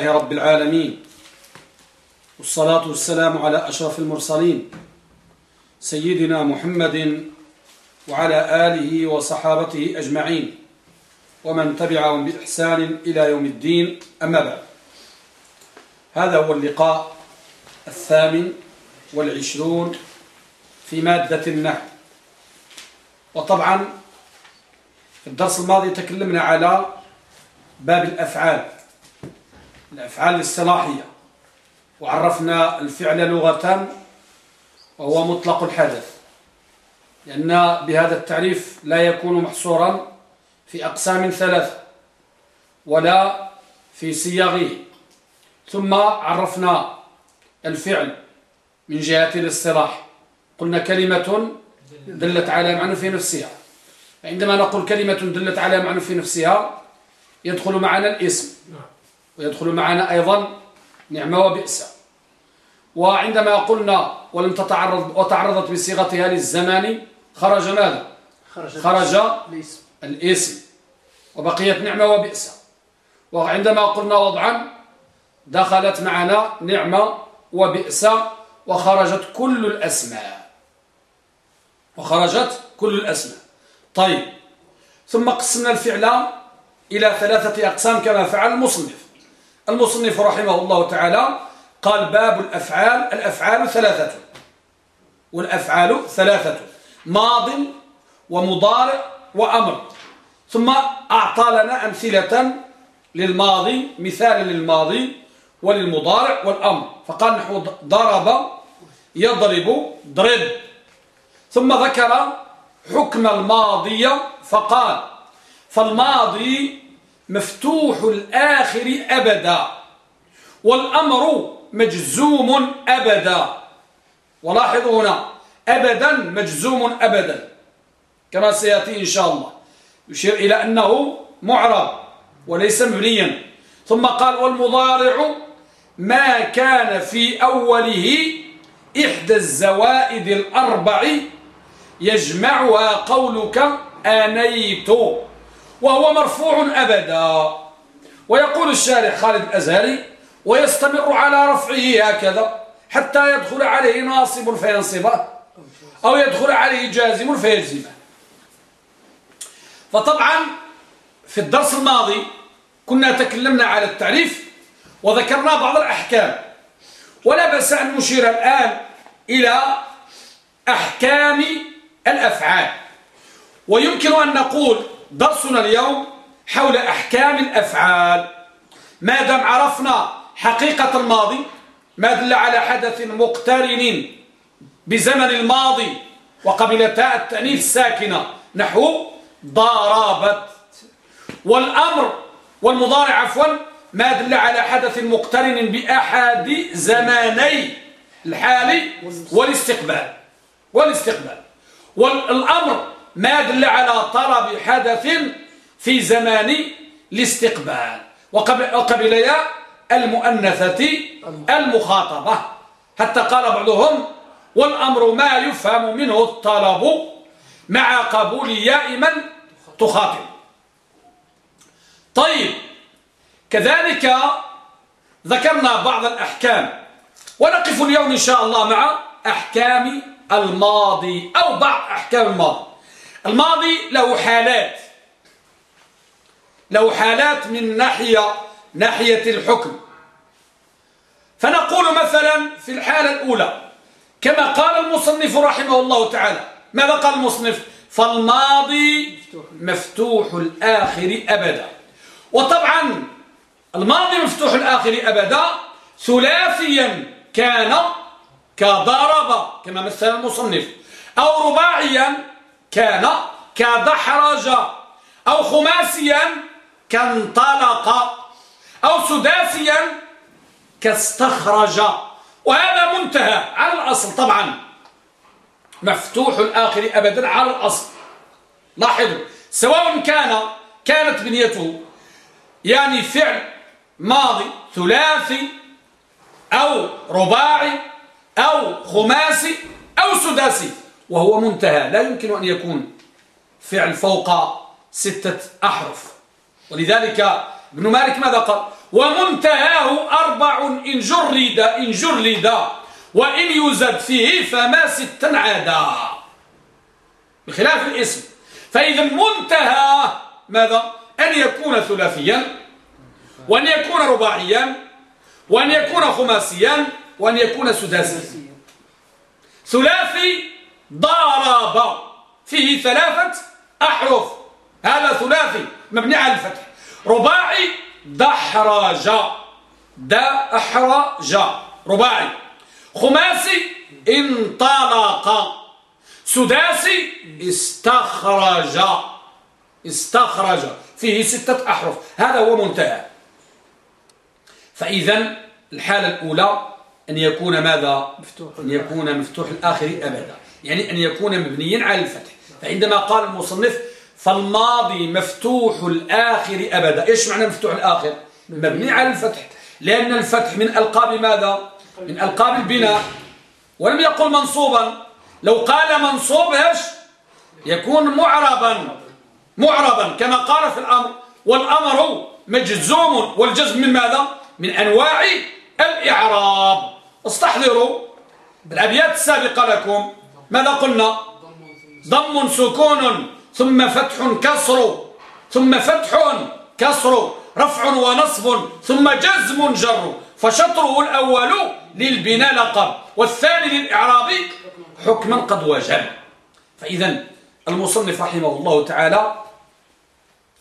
رب العالمين. والصلاة والسلام على أشرف المرسلين سيدنا محمد وعلى آله وصحابته أجمعين ومن تبعهم بإحسان إلى يوم الدين. أما بعد هذا هو اللقاء الثامن والعشرون في مادة النحو. وطبعا في الدرس الماضي تكلمنا على باب الأفعال. الأفعال الاصطلاحية. وعرفنا الفعل لغة وهو مطلق الحدث. لأن بهذا التعريف لا يكون محصورا في أقسام ثلاثة ولا في صياغه ثم عرفنا الفعل من جهة الاصطلاح. قلنا كلمة دلت على معنى في نفسها. عندما نقول كلمة دلت على معنى في نفسها يدخل معنا الاسم. ويدخل معنا أيضا نعمة وبئس وعندما قلنا ولم تتعرض وتعرضت بصيغتها للزمان خرج ماذا؟ خرج, خرج الاسم. الاسم. وبقيت نعمة وبئس. وعندما قلنا وضعا دخلت معنا نعمة وبئس وخرجت كل الأسماء. وخرجت كل الأسماء. طيب. ثم قسمنا الفعل إلى ثلاثة أقسام كما فعل المصنف. المصنف رحمه الله تعالى قال باب الأفعال الأفعال ثلاثة. والأفعال ثلاثة. ماض ومضارع وأمر. ثم أعطى لنا أمثلة للماضي مثالا للماضي وللمضارع والأمر. فقال نحو ضرب يضرب ضرب. ثم ذكر حكم الماضي فقال فالماضي مفتوح الآخر أبدا والأمر مجزوم أبدا. ولاحظوا هنا أبدا مجزوم أبدا كما سيأتي إن شاء الله. يشير إلى أنه معرب وليس مبنيا. ثم قال والمضارع ما كان في أوله إحدى الزوائد الأربع يجمعها قولك آنيت. وهو مرفوع أبدا. ويقول الشارح خالد الأزهري ويستمر على رفعه هكذا حتى يدخل عليه ناصب فينصبه أو يدخل عليه جازم فيجزمه. فطبعا في الدرس الماضي كنا تكلمنا على التعريف وذكرنا بعض الأحكام. ولا بأس أن نشير الآن إلى أحكام الأفعال. ويمكن أن نقول درسنا اليوم حول أحكام الأفعال. ما دام عرفنا حقيقة الماضي ما دل على حدث مقترن بزمن الماضي وقبل تاء التأنيث الساكنة نحو ضربت والأمر والمضارع عفوا ما دل على حدث مقترن بأحد زماني الحالي والاستقبال. والإستقبال. والأمر ما دل على طلب حدث في زمان الاستقبال وقبل المؤنثة المخاطبة. حتى قال بعضهم والأمر ما يفهم منه الطلب مع قبول ياء من تخاطب. طيب كذلك ذكرنا بعض الأحكام ونقف اليوم إن شاء الله مع أحكام الماضي أو بعض أحكام الماضي. الماضي له حالات. له حالات من ناحية ناحية الحكم. فنقول مثلا في الحالة الأولى كما قال المصنف رحمه الله تعالى. ماذا قال المصنف؟ فالماضي مفتوح الآخر أبدا. وطبعا الماضي مفتوح الآخر أبدا ثلاثيا كان كضرب كما مثل المصنف أو رباعيا كان كدحرج أو خماسيا كانطلق أو سداسيا كاستخرج. وهذا منتهى على الأصل. طبعا مفتوح الآخر أبدا على الأصل. لاحظوا سواء كان كانت بنيته يعني فعل ماضي ثلاثي أو رباعي أو خماسي أو سداسي. وهو منتهى. لا يمكن أن يكون فعل فوق ستة أحرف. ولذلك ابن مالك ماذا قال؟ ومنتهاه أربع إن جرد إن جرد وإن يزد فيه فما ستا عادا. بخلاف الاسم. فإذا منتهى ماذا؟ أن يكون ثلاثيا وأن يكون رباعيا وأن يكون خماسيا وأن يكون سداسيا. ثلاثي ضرب فيه ثلاثة أحرف. هذا ثلاثي مبني على الفتح. رباعي دحرج. دحرج. رباعي. خماسي انطلق. سداسي استخرج. استخرج. فيه ستة أحرف. هذا هو منتهى. فإذا الحالة الأولى أن يكون ماذا؟ مفتوح. أن يكون مفتوح الآخر أبدا. يعني أن يكون مبنيا على الفتح. فعندما قال المصنف فالماضي مفتوح الآخر أبدا. إيش معنى مفتوح الآخر؟ مبني على الفتح. لأن الفتح من ألقاب ماذا؟ من ألقاب البناء. ولم يقل منصوبا. لو قال منصوب إيش؟ يكون معربا. معربا. كما قال في الأمر. والأمر مجزوم. والجزم من ماذا؟ من أنواع الإعراب. استحضروا الأبيات السابقة لكم. ماذا قلنا؟ ضم سكون ثم فتح كسر ثم فتح كسر رفع ونصب ثم جزم جر. فشطره الأول للبناء لقب والثاني للإعراب حكما قد وجب. فإذا المصنف رحمه الله تعالى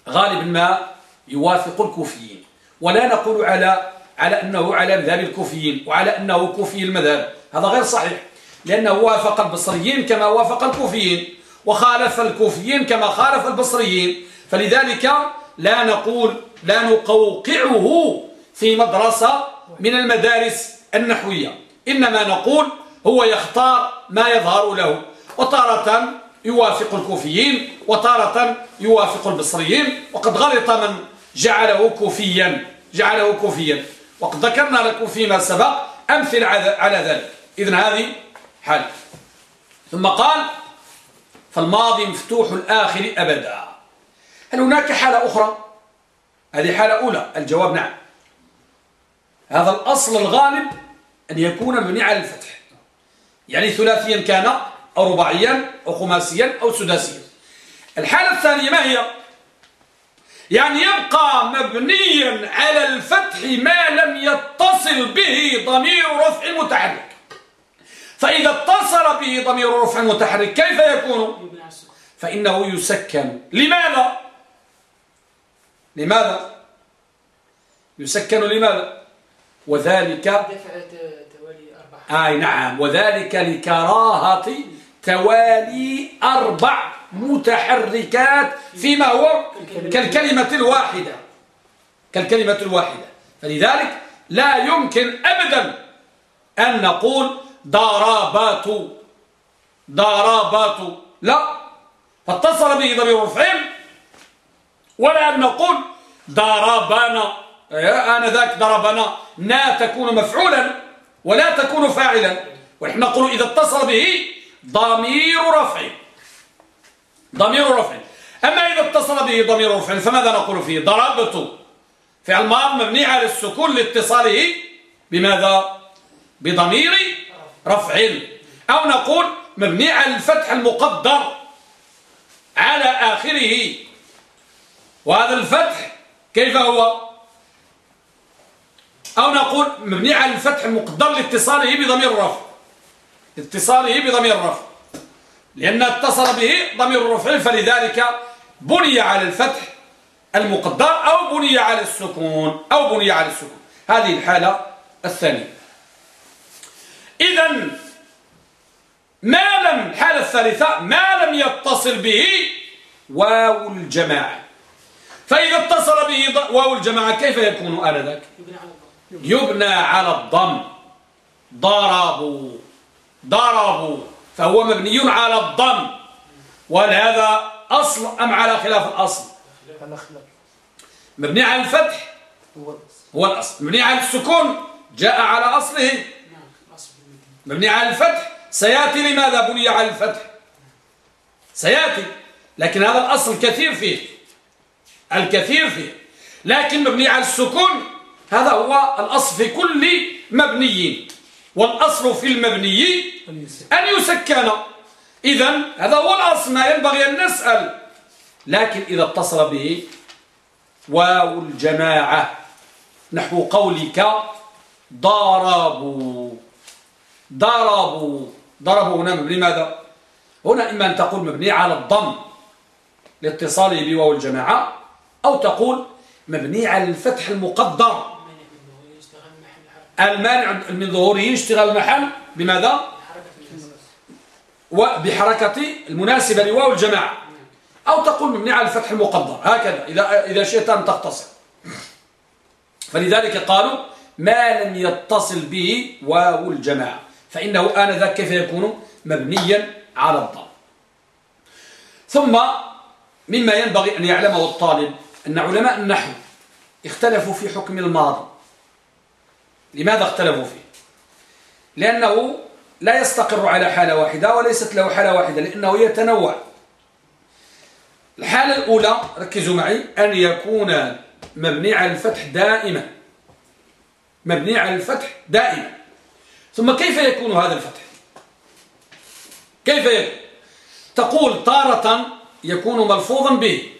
غالبا ما يوافق الكوفيين. ولا نقول على على أنه على مذهب الكوفيين وعلى أنه كوفي المذهب. هذا غير صحيح. لأنه وافق البصريين كما وافق الكوفيين وخالف الكوفيين كما خالف البصريين. فلذلك لا نقول لا نقوقعه في مدرسة من المدارس النحوية. إنما نقول هو يختار ما يظهر له وتارة يوافق الكوفيين وتارة يوافق البصريين. وقد غلط من جعله كوفيا جعله كوفيا. وقد ذكرنا لكم فيما سبق أمثل على ذلك. إذن هذه حال ثم قال فالماضي مفتوح الآخر أبدا. هل هناك حالة أخرى؟ هذه حالة أولى. الجواب نعم. هذا الأصل الغالب أن يكون مبني على الفتح. يعني ثلاثيا كان أو رباعيا أو خماسيا أو سداسيا. الحالة الثانية ما هي؟ يعني يبقى مبنيا على الفتح ما لم يتصل به ضمير رفع متحرك فإذا اتصل به ضمير رفع متحرك كيف يكون؟ فإنه يسكن. لماذا؟ لماذا؟ يسكن لماذا؟ وذلك آي نعم. وذلك لكراهة توالي أربع متحركات فيما هو كالكلمة الواحدة. كالكلمة الواحدة. فلذلك لا يمكن أبدا أن نقول ضربات. ضربات. لا. فاتصل به ضمير رفع ولا أن نقول ضربنا. أنا ذاك ضربنا. نا تكون مفعولا ولا تكون فاعلا. ونحن نقول إذا اتصل به ضمير رفع. ضمير رفع. أما إذا اتصل به ضمير رفع فماذا نقول فيه؟ ضربت. فعل ماض مبني على السكون لاتصاله. بماذا؟ بضمير رفع أو نقول مبني على الفتح المقدر على آخره. وهذا الفتح كيف هو؟ أو نقول مبني على الفتح المقدر لاتصاله بضمير الرفع. اتصاله بضمير الرفع. لأن اتصل به ضمير الرفع فلذلك بني على الفتح المقدر أو بني على السكون أو بني على السكون. هذه الحالة الثانية. إذا ما لم الحالة الثالثة ما لم يتصل به واو الجماعة. فإذا اتصل به واو الجماعة كيف يكون آنذاك؟ يبنى على الضم. ضربوا. ضربوا. فهو مبني على الضم. وهل هذا أصل أم على خلاف الأصل؟ مبني على الفتح. هو الأصل. مبني على السكون. جاء على أصله. مبني على الفتح. سيأتي لماذا بني على الفتح؟ سيأتي. لكن هذا الأصل كثير فيه. الكثير فيه. لكن مبني على السكون. هذا هو الأصل في كل مبني. والأصل في المبني أن يسكن. إذا هذا هو الأصل. ما ينبغي أن نسأل. لكن إذا اتصل به واو الجماعة. نحو قولك ضربوا. ضربوا ضربوا هنا مبني ماذا؟ هنا إما أن تقول مبني على الضم لاتصاله بواو الجماعة أو تقول مبني على الفتح المقدر. المانع من ظهوره يشتغل المحل بماذا؟ وبحركة المناسبة لواو الجماعة. أو تقول مبني على الفتح المقدر. هكذا. إذا, إذا شئت أن تختصر فلذلك قالوا ما لم يتصل به واو الجماعة. فإنه آنذاك كيف يكون مبنيا على الضم. ثم مما ينبغي أن يعلمه الطالب أن علماء النحو اختلفوا في حكم الماضي. لماذا اختلفوا فيه؟ لأنه لا يستقر على حالة واحدة وليست له حالة واحدة لأنه يتنوع. الحالة الأولى ركزوا معي أن يكون مبني على الفتح دائما. مبني على الفتح دائما. ثم كيف يكون هذا الفتح؟ كيف يكون؟ تقول تارة يكون ملفوظا به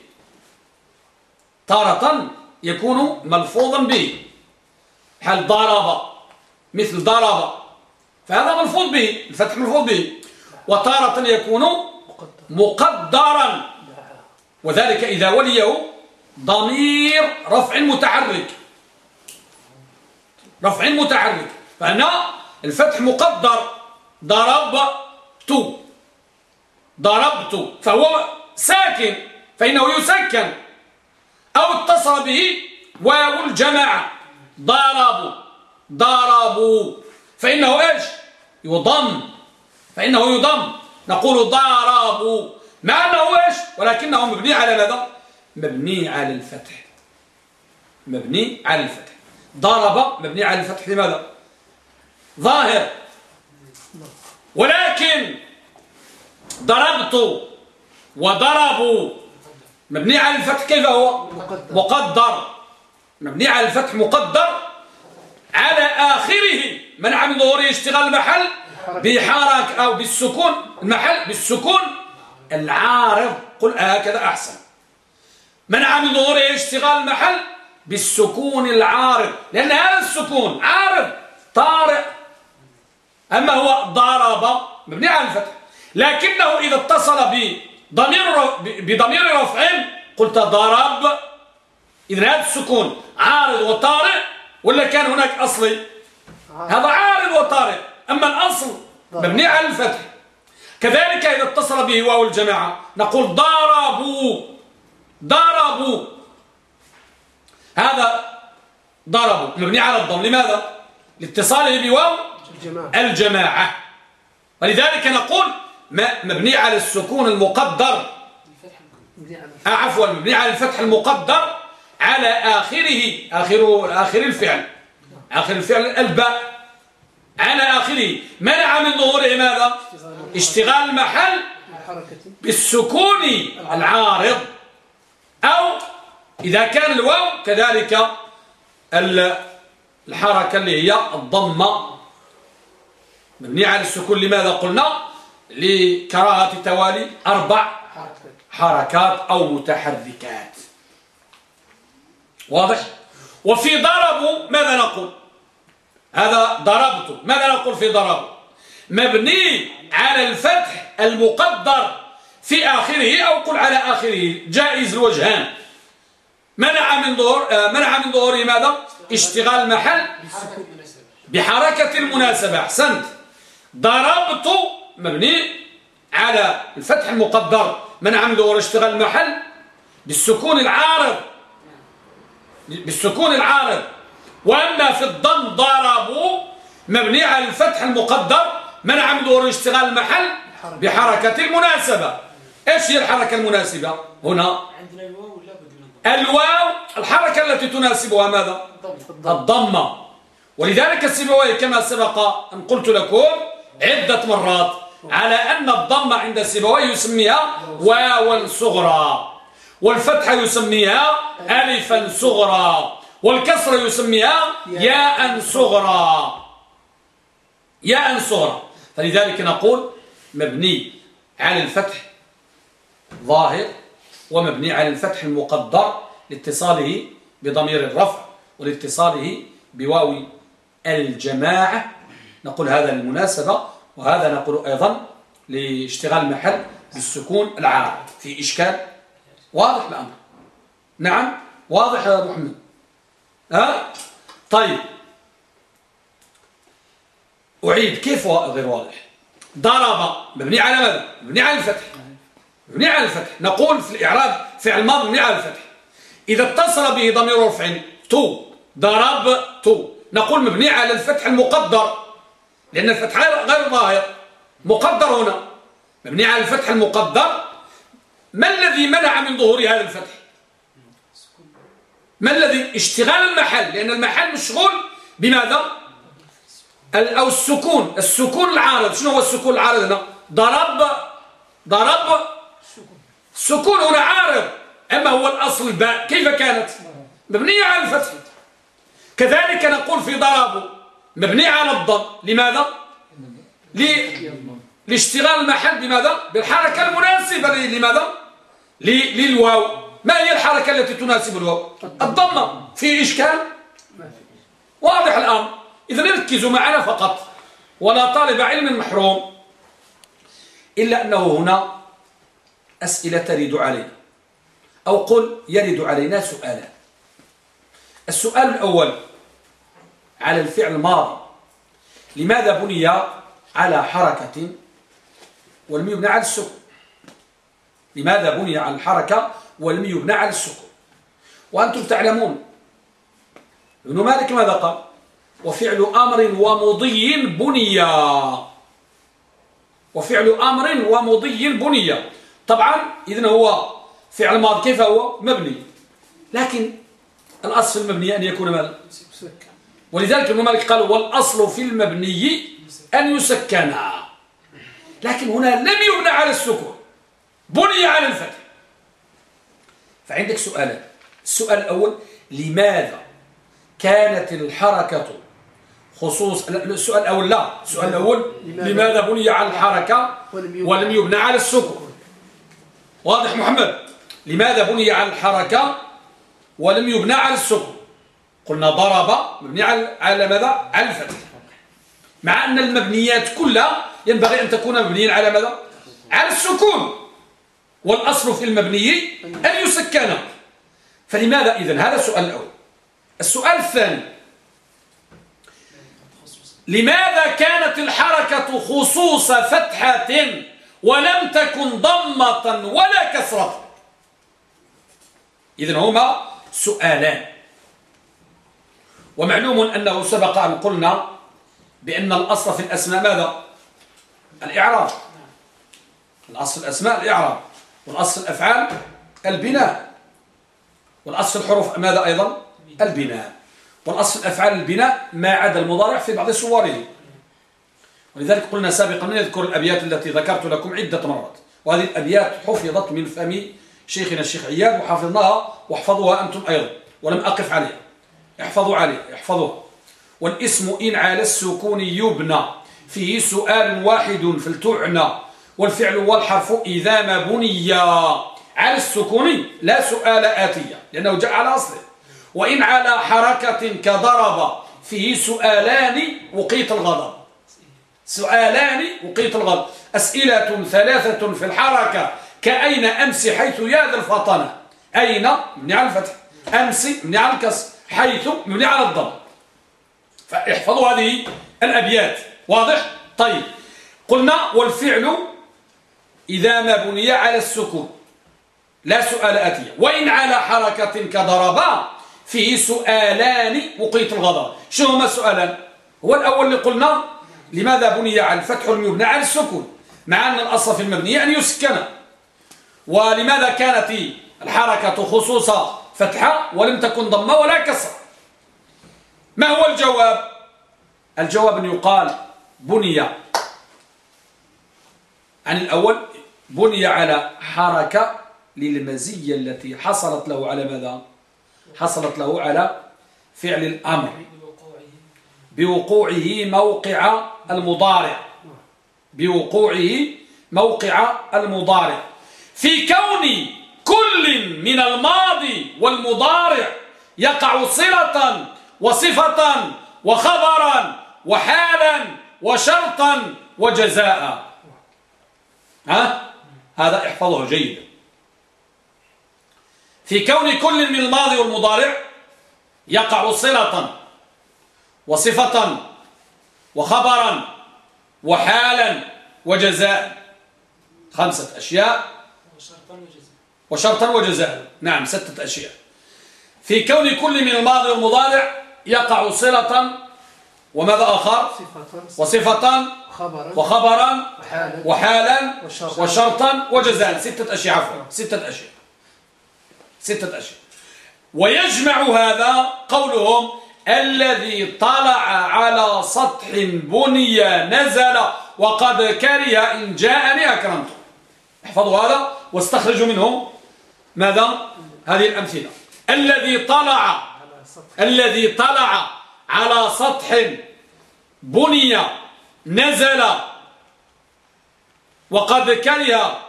تارة يكون ملفوظا به حال ضرب؟ مثل ضرب. فهذا ملفوظ به الفتح ملفوظ به وتارة يكون مقدرا. وذلك إذا وليه ضمير رفع متحرك رفع متحرك فهنا الفتح مقدر. ضربت ضربت. فهو ساكن. فإنه يسكن. أو اتصل به واو الجماعة. ضربوا ضربوا فإنه إيش؟ يضم. فإنه يضم. نقول ضربوا مع أنه إيش؟ ولكنه مبني على ماذا؟ مبني على الفتح. مبني على الفتح. ضرب مبني على الفتح لماذا؟ ظاهر. ولكن ضربت وضربوا. مبني على الفتح كيف هو؟ مقدر. مبني على الفتح مقدر على آخره. منع من ظهوره اشتغال المحل؟ بحركة أو بالسكون. المحل بالسكون. العارض. قل هكذا أحسن. منع من ظهوره اشتغال المحل؟ بالسكون العارض. لأن هذا السكون عارض طارئ. أما هو ضرب مبني على الفتح. لكنه إذا اتصل بضمير بضمير رفع قلت ضرب. إذا هذا السكون عارض وطارئ ولا كان هناك أصلي هذا عارض وطارئ. أما الأصل مبني على الفتح. كذلك إذا اتصل به واو الجماعة نقول ضربوا. ضربوا. هذا ضربوا. مبني على الضم. لماذا؟ لاتصاله بواو الجماعة. ولذلك نقول مبني على السكون المقدر. عفوا مبني على الفتح المقدر على آخره آخر آخر الفعل. آخر الفعل الباء. على آخره. منع من ظهوره ماذا؟ اشتغال المحل بالسكون العارض. أو إذا كان الواو كذلك الحركة اللي هي الضمة. مبنية على السكون. لماذا قلنا؟ لكراهة توالي أربع حركات أو متحركات. واضح؟ وفي ضربوا ماذا نقول؟ هذا ضربت. ماذا نقول في ضرب؟ مبني على الفتح المقدر في آخره أو قل على آخره. جائز الوجهان. منع من ظهور آه، منع من ظهوره ماذا؟ اشتغال محل بحركة المناسبة. أحسنت. ضربت مبني على الفتح المقدر. من ظهور اشتغال المحل؟ بالسكون العارض. بالسكون العارض. وأما في الضم ضربوا مبني على الفتح المقدر. من ظهور اشتغال المحل؟ بحركة. المناسبة. إيش هي الحركة المناسبة؟ هنا. عندنا الواو الواو الحركة التي تناسبها ماذا؟ الضمة. ولذلك السبوي كما سبق أن قلت لكم عدة مرات على أن الضمة عند السبوي يسميها واوا صغرى والفتحة يسميها ألفا صغرى والكسرة يسميها ياء صغرى. ياء صغرى. فلذلك نقول مبني على الفتح ظاهر ومبني على الفتح المقدر لاتصاله بضمير الرفع ولاتصاله بواو الجماعة نقول هذا للمناسبة وهذا نقول أيضا لاشتغال المحل بالسكون العام في إشكال واضح الأمر. نعم واضح يا محمد ها؟ طيب. أعيد كيف غير واضح؟ ضرب مبني على ماذا؟ مبني على الفتح. مبني على الفتح. نقول في الإعراب فعل ماضي مبني على الفتح. إذا اتصل به ضمير رفع تو ضربت نقول مبني على الفتح المقدر. لأن الفتح غير ظاهر. مقدر هنا. مبني على الفتح المقدر. ما الذي منع من ظهور هذا الفتح؟ ما الذي؟ اشتغال المحل. لأن المحل مشغول بماذا؟ أو السكون. السكون العارض. شنو هو السكون العارض هنا؟ ضرب ضرب السكون هنا عارض. أما هو الأصل الباء كيف كانت؟ مبنية على الفتح. كذلك نقول في ضرب. مبني على الضم. لماذا؟ لاشتغال المحل. بماذا بالحركة المناسبة لماذا؟ للواو. ما هي الحركة التي تناسب الواو؟ الضمة. في إشكال؟ واضح الأمر إذا ركزوا معنا فقط. ولا طالب علم محروم. إلا أنه هنا أسئلة ترد علينا. أو قل يرد علينا سؤالا. السؤال الأول. على الفعل الماضي. لماذا بني على حركة ولم يبنى على السكون؟ لماذا بني على الحركة ولم يبنى على السكون؟ وأنتم تعلمون ابن مالك ماذا قال؟ وفعل أمر ومضي بني. وفعل أمر ومضي بني. طبعا إذن هو فعل ماضي كيف هو؟ مبني. لكن الأصل المبني أن يكون ماذا ولذلك ابن مالك قال والأصل في المبني أن يسكن. لكن هنا لم يبنى على السكون بني على الفتح. فعندك سؤالان السؤال الأول لماذا كانت الحركة خصوص السؤال الأول لا. السؤال الأول لماذا؟ بني على الحركة ولم يبنى على السكون؟ واضح محمد؟ لماذا بني على الحركة ولم يبنى على السكون؟ قلنا ضرب مبني على على ماذا؟ على الفتح. مع أن المبنيات كلها ينبغي أن تكون مبنيا على ماذا؟ على السكون. والأصل في المبني أن يسكن. فلماذا إذن؟ هذا السؤال الأول. السؤال الثاني. لماذا كانت الحركة خصوص فتحة ولم تكن ضمة ولا كسرة؟ إذن هما سؤالان. ومعلوم أنه سبق أن قلنا بأن الأصل في الأسماء ماذا؟ الإعراب. الأصل الأسماء الإعراب. والأصل الأفعال البناء. والأصل الحروف ماذا أيضا؟ البناء. والأصل الأفعال البناء ما عدا المضارع في بعض صوره ولذلك قلنا سابقا نذكر الأبيات التي ذكرت لكم عدة مرات. وهذه الأبيات حفظت من فم شيخنا الشيخ عياد وحفظناها واحفظوها أنتم أيضا. ولم أقف عليها. احفظوا عليها احفظوها والاسم إن على السكون يبنى. فيه سؤال واحد فلتعنى والفعل والحرف إذا ما بني على السكون لا سؤال آتية لأنه جاء على أصله. وإن على حركة كضرب. فيه سؤالان وقيت الغضب. سؤالان وقيت الغضب. أسئلة ثلاثة في الحركة. كأين أمس حيث يا ذا الفطنة؟ أين؟ من على الفتح. أمس من على الكسر. حيث من على الضم. فاحفظوا هذه الأبيات. واضح؟ طيب. قلنا والفعل إذا ما بني على السكون. لا سؤال آتية وإن على حركة كضربا فيه سؤالان وقيت الغضب. شو هما السؤالان؟ هو الأول اللي قلنا لماذا بني على الفتح المبنى على السكون؟ مع أن الأصل في المبني أن يسكن. ولماذا كانت الحركة خصوصا فتحة ولم تكن ضمة ولا كسر. ما هو الجواب؟ الجواب أن يقال بني عن الأول بني على حركة للمزية التي حصلت له على ماذا؟ حصلت له على فعل الأمر. بوقوعه موقع المضارع. بوقوعه موقع المضارع. في كون كل من الماضي والمضارع يقع صلة وصفة وخبرا وحالا وشرطا وجزاء. ها؟ هذا احفظه جيدا. في كون كل من الماضي والمضارع يقع صلة وصفة وخبرا وحالا وجزاء. خمسة أشياء. وشرطا وجزاء. نعم ستة أشياء. في كون كل من الماضي والمضارع يقع صلة وماذا آخر؟ وصفة وخبرا وحالا وشرطا وجزاء. ستة أشياء عفوا. ستة أشياء. ستة أشياء. ويجمع هذا قولهم الذي طلع على سطح بني نزل وقد كره إن جاءني أكرمته احفظوا هذا واستخرجوا منه ماذا؟ هذه الأمثلة. الذي طلع الذي طلع على سطح بني نزل وقد كره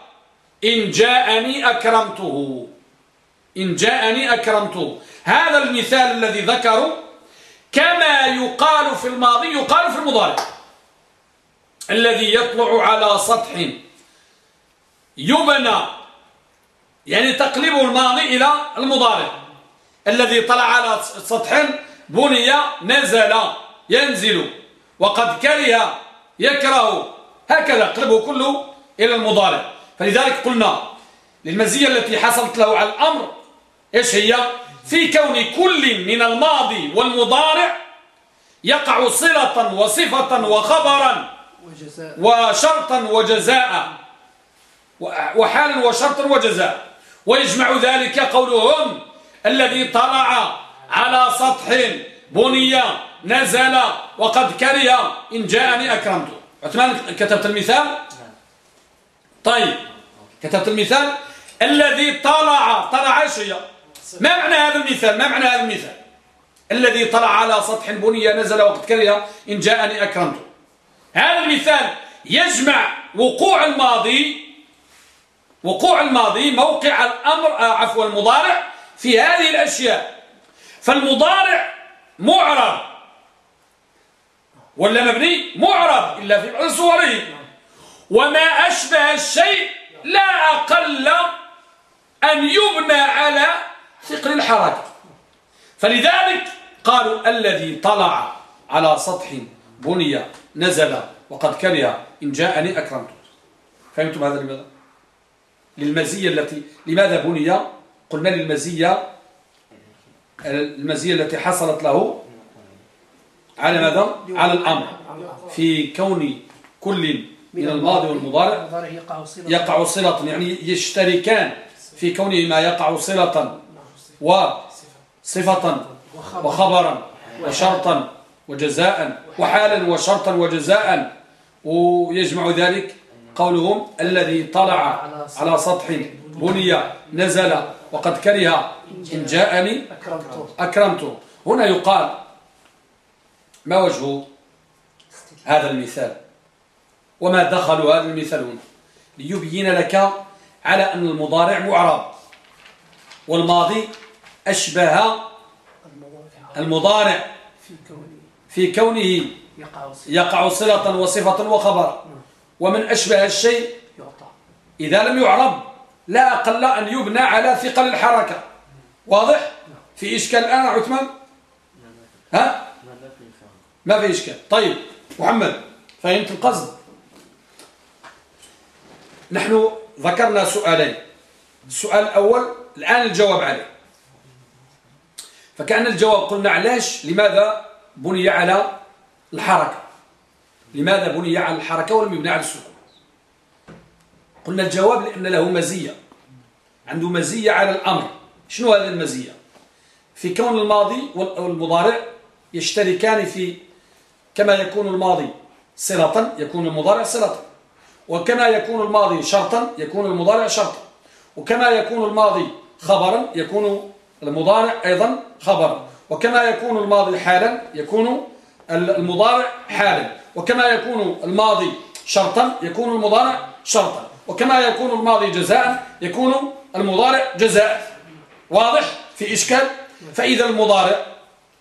إن جاءني أكرمته. إن جاءني أكرمته. هذا المثال الذي ذكروا كما يقال في الماضي يقال في المضارع. الذي يطلع على سطح يبنى يعني تقلبه الماضي إلى المضارع. الذي طلع على سطح بني نزل ينزل وقد كره يكره. هكذا قلبه كله إلى المضارع. فلذلك قلنا للمزية التي حصلت له على الأمر إيش هي؟ في كون كل من الماضي والمضارع يقع صلة وصفة وخبرا وشرطا وجزاء. وحالا وشرطا وجزاء. ويجمع ذلك قولهم الذي طلع على سطح بني نزل وقد كره. إن جاءني أكرمته عثمان كتبت المثال؟ طيب كتبت المثال؟ الذي طلع طلع إيش هي ما معنى هذا المثال؟ ما معنى هذا المثال؟ الذي طلع على سطح بني نزل وقد كره. إن جاءني أكرمته هذا المثال يجمع وقوع الماضي وقوع الماضي موقع الأمر آه، عفوا المضارع في هذه الأشياء. فالمضارع معرب ولا مبني؟ معرب إلا في بعض صوره وما أشبه الشيء لا أقل أن يبنى على ثقل الحركة. فلذلك قالوا الذي طلع على سطح بني نزل وقد كره إن جاءني أكرمته فهمتم هذا لماذا للمزية التي لماذا بني؟ قلنا للمزية المزية التي حصلت له على ماذا؟ على الأمر. في كون كل من الماضي والمضارع يقع صلة يعني يشتركان في كونهما يقع صلة وصفة وخبرا وشرطا وجزاء وحالا وشرطا وجزاء ويجمع ذلك قولهم الذي طلع على سطح بني نزل وقد كره إن جاءني أكرمته. هنا يقال ما وجه هذا المثال؟ وما دخل هذا المثال هنا؟ ليبين لك على أن المضارع معرب والماضي أشبه المضارع في كونه يقع صلة وصفة وخبر ومن أشبه الشيء إذا لم يعرب لا أقل أن يبنى على ثقل الحركة واضح؟ في إشكال الآن عثمان؟ ها؟ ما في إشكال طيب محمد فهمت القصد؟ نحن ذكرنا سؤالين السؤال الأول الآن الجواب عليه فكأن الجواب قلنا علاش لماذا بني على الحركة لماذا بني على الحركة ولم يبنى على السكون؟ قلنا الجواب لأن له مزية. عنده مزية على الأمر. شنو هذه المزية؟ في كون الماضي والمضارع يشتركان في كما يكون الماضي صلة يكون المضارع صلة. وكما يكون الماضي شرطا يكون المضارع شرطا. وكما يكون الماضي خبرا يكون المضارع أيضا خبرا. وكما يكون الماضي حالا يكون المضارع حالا. وكما يكون الماضي شرطا يكون المضارع شرطا. وكما يكون الماضي جزاء يكون المضارع جزاء. واضح؟ في إشكال؟ فإذا المضارع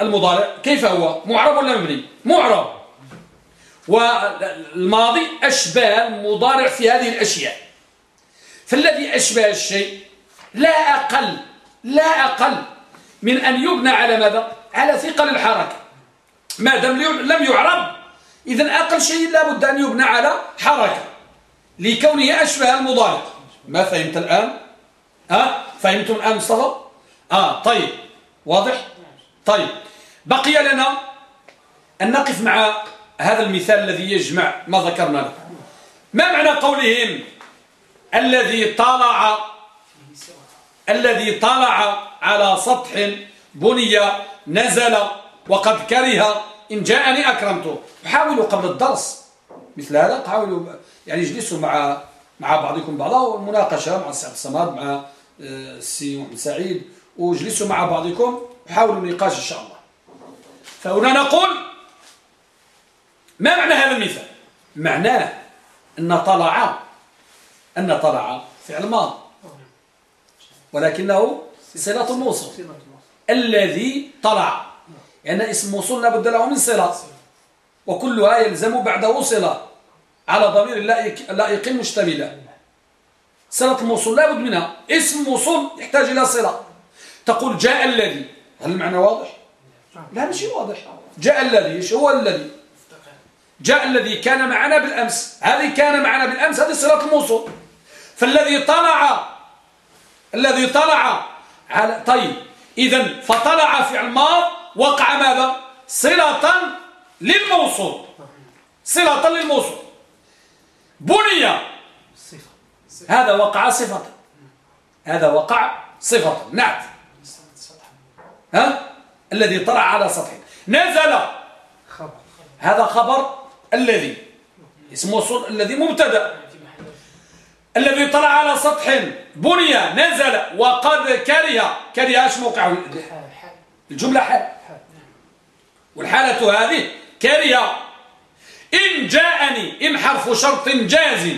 المضارع كيف هو؟ معرب ولا مبني؟ معرب. والماضي أشبه المضارع في هذه الأشياء. فالذي أشبه الشيء لا أقل لا أقل من أن يبنى على ماذا؟ على ثقل الحركة. ما دام لم يعرب إذا أقل شيء لابد أن يبنى على حركة لكونه أشبه المضارع. ما فهمت الآن؟ ها؟ فهمتم الآن مصطفى؟ آه طيب. واضح؟ طيب. بقي لنا أن نقف مع هذا المثال الذي يجمع ما ذكرنا له. ما معنى قولهم؟ الذي طلع الذي طلع على سطح بني نزل وقد كره إن جاءني أكرمته. حاولوا قبل الدرس مثل هذا حاولوا يعني اجلسوا مع مع بعضكم بعضا والمناقشة مع السي الصماد مع آه، السي محمد سعيد واجلسوا مع بعضكم وحاولوا النقاش إن شاء الله. فهنا نقول ما معنى هذا المثال؟ معناه أن طلع أن طلع فعل ماض ولكنه صلة الموصول الذي طلع. لأن يعني اسم موصول لابد له من صلة. وكلها يلزم بعده صلة. على ضمير اللائق مشتملة. صلة الموصول لابد منها. اسم موصول يحتاج إلى صلة. تقول جاء الذي. هل المعنى واضح؟ لا مش واضح. جاء الذي. إيش هو الذي؟ جاء الذي كان معنا بالأمس. هذه كان معنا بالأمس هذه صلة الموصول فالذي طلع الذي طلع على طيب إذا فطلع فعل ماض وقع ماذا؟ صلة للموصول. صلة للموصول. بني. هذا وقع صفة. هذا وقع صفة. نعت ها؟ الذي طلع على سطح نزل. هذا خبر الذي. اسم موصول الذي مبتدأ. الذي طلع على سطح. بني. نزل. وقد كره. كره إيش موقعه؟ الجملة حال والحالة هذه كره إن جاءني إن حرف شرط جازم.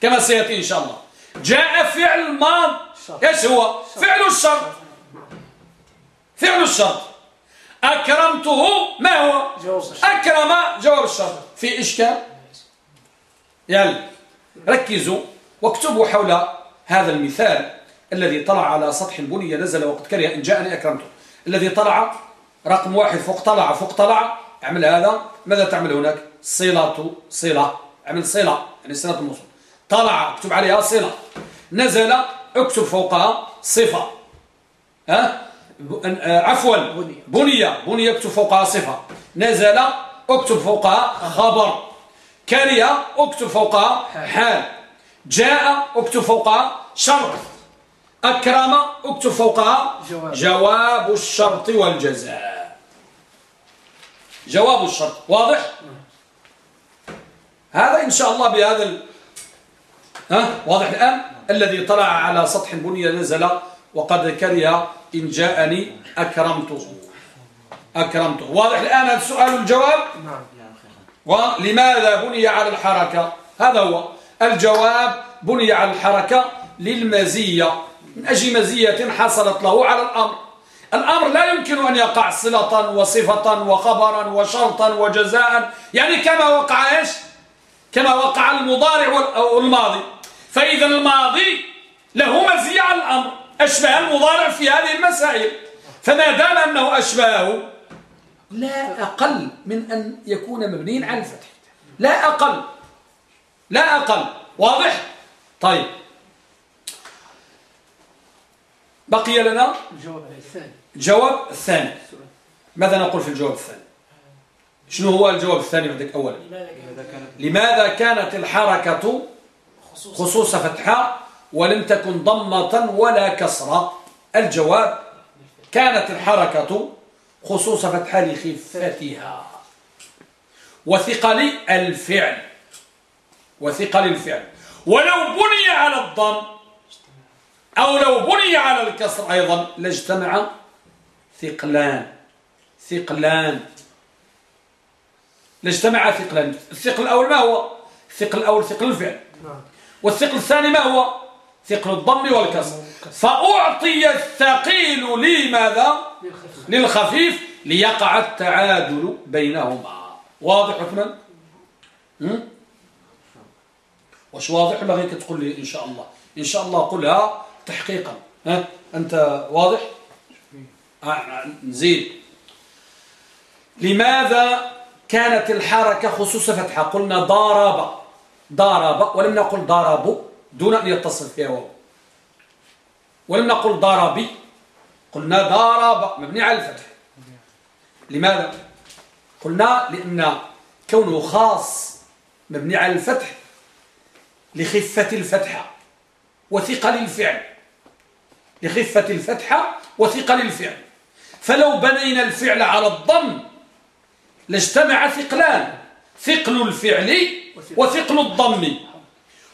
كما سيأتي إن شاء الله. جاء فعل ماض. إيش هو؟ فعل الشرط. فعل الشرط. أكرمته ما هو؟ أكرم جواب الشرط. في إشكال؟ يلا. ركزوا واكتبوا حول هذا المثال الذي طلع على سطح البنية نزل وقد كره إن جاءني أكرمته. الذي طلع رقم واحد فوق طلع فوق طلع اعمل هذا. ماذا تعمل هناك؟ صلة صلة اعمل صلة يعني صلة الموصول. طلع اكتب عليها صلة. نزل اكتب فوقها صفة. ها؟ عفوا. بنية. بنية اكتب فوقها صفة. نزل اكتب فوقها خبر. كره اكتب فوقها حال. جاء اكتب فوقها شرط. أكرم اكتب فوقها جواب الشرط والجزاء. جواب الشرط. واضح؟ هذا إن شاء الله بهذا ال... ها؟ واضح الآن؟ الذي طلع على سطح بني نزل وقد كره إن جاءني أكرمته. أكرمته. واضح الآن السؤال الجواب؟ نعم. ولماذا بني على الحركة؟ هذا هو. الجواب بني على الحركة للمزية. من أجل مزية حصلت له على الأمر. الأمر لا يمكن أن يقع صلة وصفة وخبرا وشرطا وجزاء. يعني كما وقع إيش؟ كما وقع المضارع والماضي فإذا الماضي له مزية على الأمر. أشبه المضارع في هذه المسائل. فما دام أنه أشبهه لا أقل من أن يكون مبنيا على الفتح. لا أقل. لا أقل. واضح؟ طيب. بقي لنا الجواب الثاني الجواب الثاني. ماذا نقول في الجواب الثاني؟ شنو هو الجواب الثاني عندك أولا؟ لماذا كانت الحركة خصوص فتحة ولم تكن ضمة ولا كسرة؟ الجواب كانت الحركة خصوص فتحة لخفتها. وثقل الفعل. وثقل الفعل. ولو بني على الضم أو لو بني على الكسر أيضا لاجتمع ثقلان. ثقلان. لاجتمع ثقلان؟ الثقل الأول ما هو؟ الثقل الأول ثقل الفعل. نعم. والثقل الثاني ما هو؟ ثقل الضم والكسر. فأعطي الثقيل لماذا للخفيف. ليقع التعادل بينهما. واضح عثمان؟ واش واضح ولا غير تقول لي إن شاء الله؟ إن شاء الله قلها تحقيقا. ها؟ أنت واضح؟ نزيد. لماذا كانت الحركة خصوص فتحة؟ قلنا ضارب ضارب ولم نقل ضارب دون أن يتصل فيها واو. ولم نقل ضاربي قلنا ضارب مبني على الفتح. لماذا؟ قلنا لأن كونه خاص مبني على الفتح لخفة الفتحة وثقل الفعل. لخفة الفتحة وثقل الفعل. فلو بنينا الفعل على الضم لاجتمع ثقلان. ثقل الفعل وثقل الضم.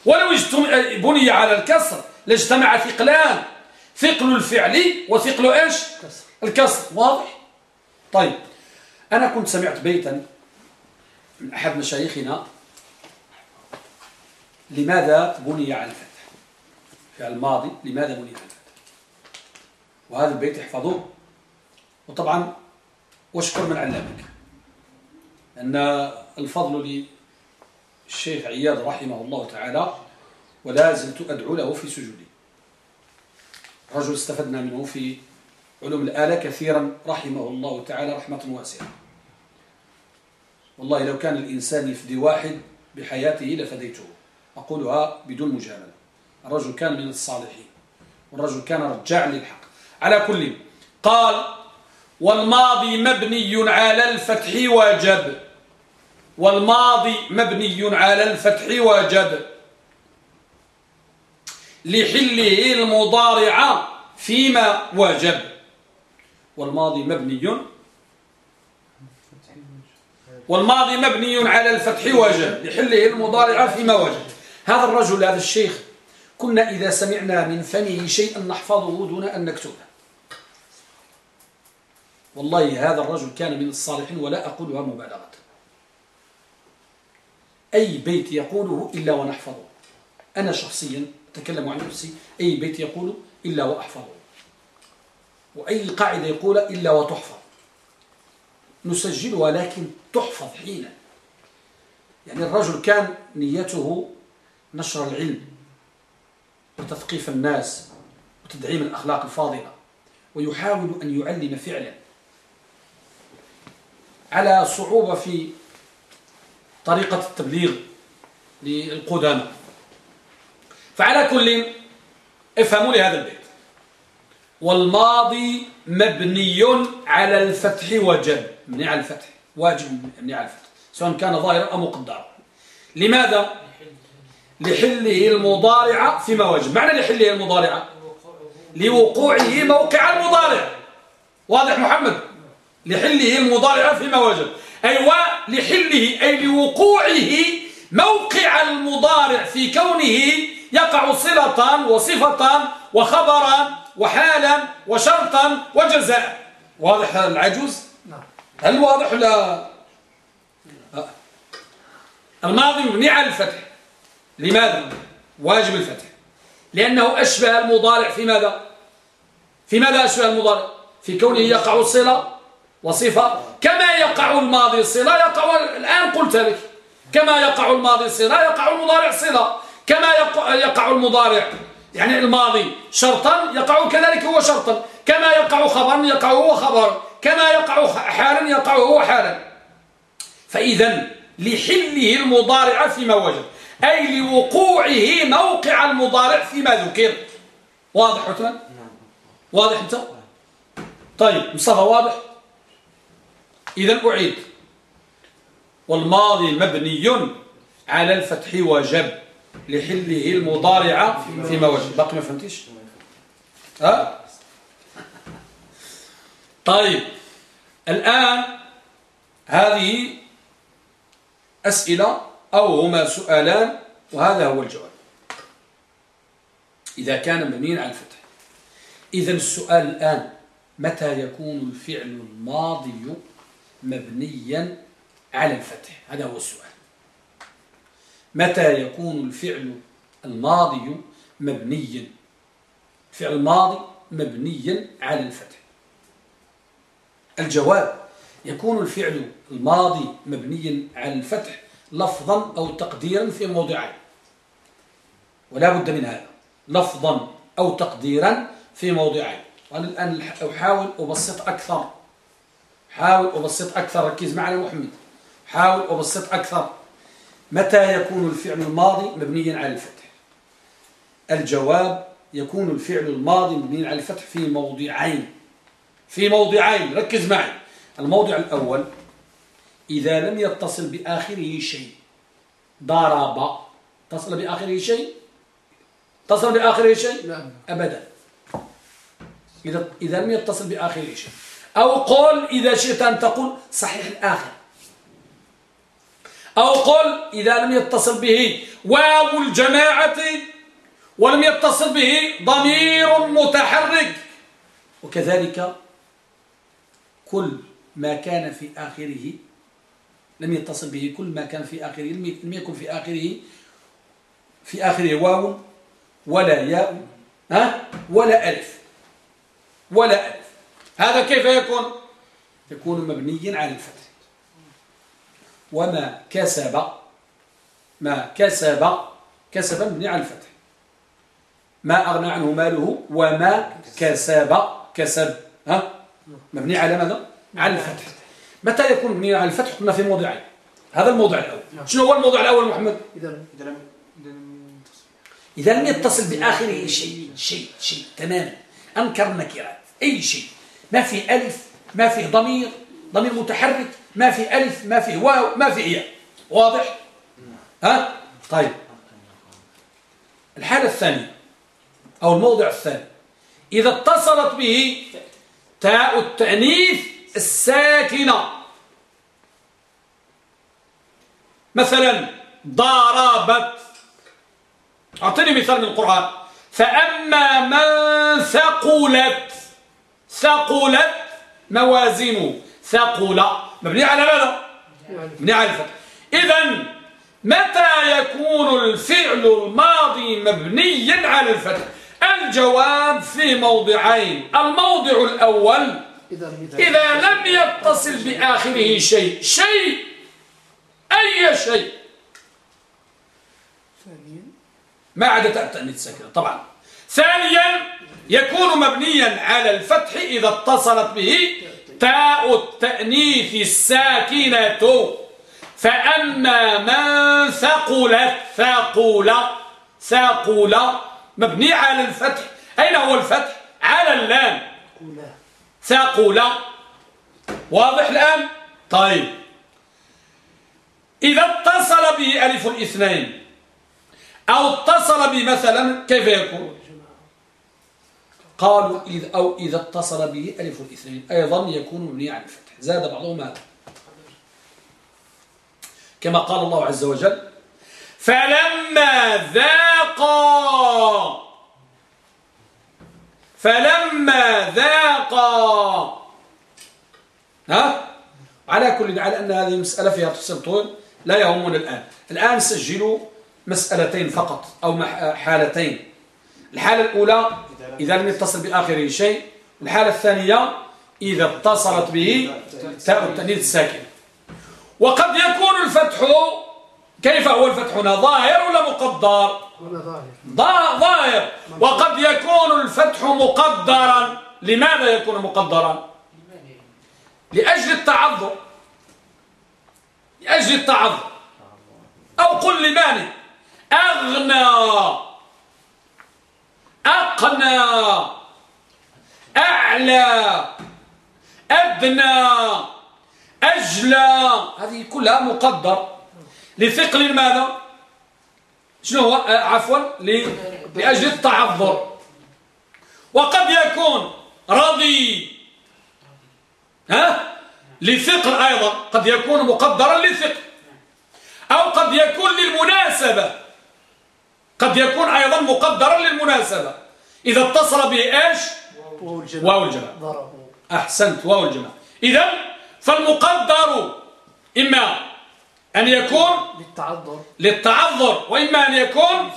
ولو بني على الكسر لاجتمع ثقلان. ثقل الفعل وثقل إيش؟ الكسر. واضح؟ طيب أنا كنت سمعت بيتا من أحد مشايخنا. لماذا بني على الفتح؟ في الماضي لماذا بني على الفتح؟ وهذا البيت احفظوه. وطبعا واشكر من علمك أن الفضل للشيخ عياد رحمه الله تعالى ولا زلت أدعو له في سجودي. رجل استفدنا منه في علوم الآلة كثيرا رحمه الله تعالى رحمة واسعة. والله لو كان الإنسان يفدي واحد بحياته لفديته. أقولها بدون مجاملة. الرجل كان من الصالحين. والرجل كان رجاعا للحق. على كل. قال والماضي مبني على الفتح وجب. والماضي مبني على الفتح وجب. لحله المضارع فيما وجب. والماضي مبني والماضي مبني على الفتح وجب. لحله المضارع فيما وجب. هذا الرجل هذا الشيخ كنا إذا سمعنا من فمه شيئا نحفظه دون أن نكتبه. والله هذا الرجل كان من الصالحين ولا أقولها مبالغة. أي بيت يقوله إلا ونحفظه. أنا شخصيا أتكلم عن نفسي أي بيت يقوله إلا وأحفظه. وأي قاعدة يقول إلا وتحفظ. نسجلها لكن تحفظ حينا. يعني الرجل كان نيته نشر العلم وتثقيف الناس وتدعيم الأخلاق الفاضلة. ويحاول أن يعلم فعلا. على صعوبة في طريقة التبليغ للقدامى. فعلى كل افهموا لي هذا البيت. والماضي مبني على الفتح وجب. مبني على الفتح. واجب مبني على الفتح. سواء كان ظاهرا أو مقدرا لماذا؟ لحله المضارع فيما وجب. معنى لحله المضارع؟ لوقوعه موقع المضارع. واضح محمد؟ لحله المضارع فيما وجب أي ولحله أي لوقوعه موقع المضارع في كونه يقع صلة وصفة وخبرا وحالا وشرطا وجزاء. واضح العجوز؟ نعم. هل واضح لا الماضي مبني على الفتح. لماذا؟ واجب الفتح. لأنه أشبه المضارع في ماذا؟ في ماذا أشبه المضارع؟ في كونه يقع الصلة وصفة. كما يقع الماضي صلة يقع الآن قلت لك. كما يقع الماضي صلة يقع المضارع صلة. كما يقع المضارع يعني الماضي شرطا يقع كذلك هو شرطا. كما يقع خبرا يقع هو خبرا. كما يقع حالا يقع هو حالا. فإذا لحله المضارع فيما وجد أي لوقوعه موقع المضارع فيما ذكر. واضح عثمان واضح أنت؟ طيب مصطفى واضح؟ إذا أعيد. والماضي مبني على الفتح وجب لحله المضارع فيما وجب. باقي ما فهمتيش؟ ها؟ طيب. الآن هذه أسئلة أو هما سؤالان وهذا هو الجواب. إذا كان مبنيا على الفتح. إذا السؤال الآن متى يكون الفعل الماضي مبنيا على الفتح. هذا هو السؤال. متى يكون الفعل الماضي مبنيا؟ فعل الماضي مبنيا على الفتح. الجواب يكون الفعل الماضي مبنيا على الفتح لفظا أو تقديرا في موضعين. ولا بد من هذا. لفظا أو تقديرا في موضعين. وأنا الآن أحاول أبسط أكثر. حاول أبسط أكثر. ركز معنا محمد. حاول أبسط أكثر. متى يكون الفعل الماضي مبنيا على الفتح؟ الجواب يكون الفعل الماضي مبنيا على الفتح في موضعين. في موضعين. ركز معي. الموضع الأول إذا لم يتصل بآخره شيء ضرب. تصل بآخره شيء؟ تصل بآخره شيء؟ أبدا. إذا إذا لم يتصل بآخره شيء. أو قل إذا شئت أن تقول صحيح الآخر. أو قل إذا لم يتصل به واو الجماعة ولم يتصل به ضمير متحرك. وكذلك كل ما كان في آخره لم يتصل به كل ما كان في آخره لم يكن في آخره في آخره واو ولا ياء ها؟ ولا ألف. ولا ألف. هذا كيف يكون؟ يكون مبنيا على الفتح. وما كسب ما كسب كسب مبني على الفتح. ما أغنى عنه ماله وما كسب كسب. ها؟ مبني على ماذا؟ على الفتح. متى يكون مبني على الفتح؟ قلنا في موضعين هذا الموضع الأول. نعم. شنو هو الموضع الأول محمد؟ إذا لم إذا لم يتصل. بآخره شيء شيء شيء تماما. أنكر النكرات أي شيء. ما في ألف ما فيه ضمير ضمير متحرك ما في ألف ما فيه واو ما فيه ياء واضح؟ ها؟ طيب. الحالة الثانية أو الموضع الثاني. إذا اتصلت به تاء التأنيث الساكنة. مثلا ضربت. أعطيني مثال من القرآن. فأما من ثقلت ثقلت موازينه ثقل. مبني على ماذا؟ مبني على الفتح إذا متى يكون الفعل الماضي مبنيا على الفتح الجواب في موضعين. الموضع الأول إذا لم يتصل بآخره شيء. شيء. أي شيء؟ ما عدا التأنيث الساكنة طبعا. ثانيا يكون مبنيا على الفتح إذا اتصلت به تاء التأنيث الساكنة. فأما من ثقلت ثقل ثقل مبني على الفتح. أين هو الفتح؟ على اللام. ثقل. واضح الآن؟ طيب. إذا اتصل به ألف الاثنين أو اتصل به مثلا كيف يكون؟ قالوا إذا أو إذا اتصل به ألف الاثنين أيضا يكون مبني على الفتح. زاد بعضهم هذا كما قال الله عز وجل فلما ذاقا فلما ذاقا ها؟ على كل على أن هذه المسألة فيها تفصيل لا يهمنا الآن. الآن سجلوا مسألتين فقط أو حالتين. الحالة الأولى إذا لم يتصل بآخره شيء. الحالة الثانية إذا اتصلت به تاء التأنيث الساكن. وقد يكون الفتح كيف هو الفتح هنا؟ ظاهر ولا مقدر؟ ظاهر. وقد يكون الفتح مقدرا. لماذا يكون مقدرا؟ لأجل التعذر. لأجل التعذر. أو قل لمانع أغنى. أقنى أعلى أدنى أجلى. هذه كلها مقدر لثقل ماذا شنو هو؟ آه، عفوا لأجل التعذر. وقد يكون رضي ها؟ لثقل أيضا قد يكون مقدرا لثقل أو قد يكون للمناسبة. قد يكون أيضا مقدرا للمناسبة. إذا اتصل به إيش؟ واو الجماعة. أحسنت واو الجماعة. إذا فالمقدر إما أن يكون للتعذر. للتعذر وإما أن يكون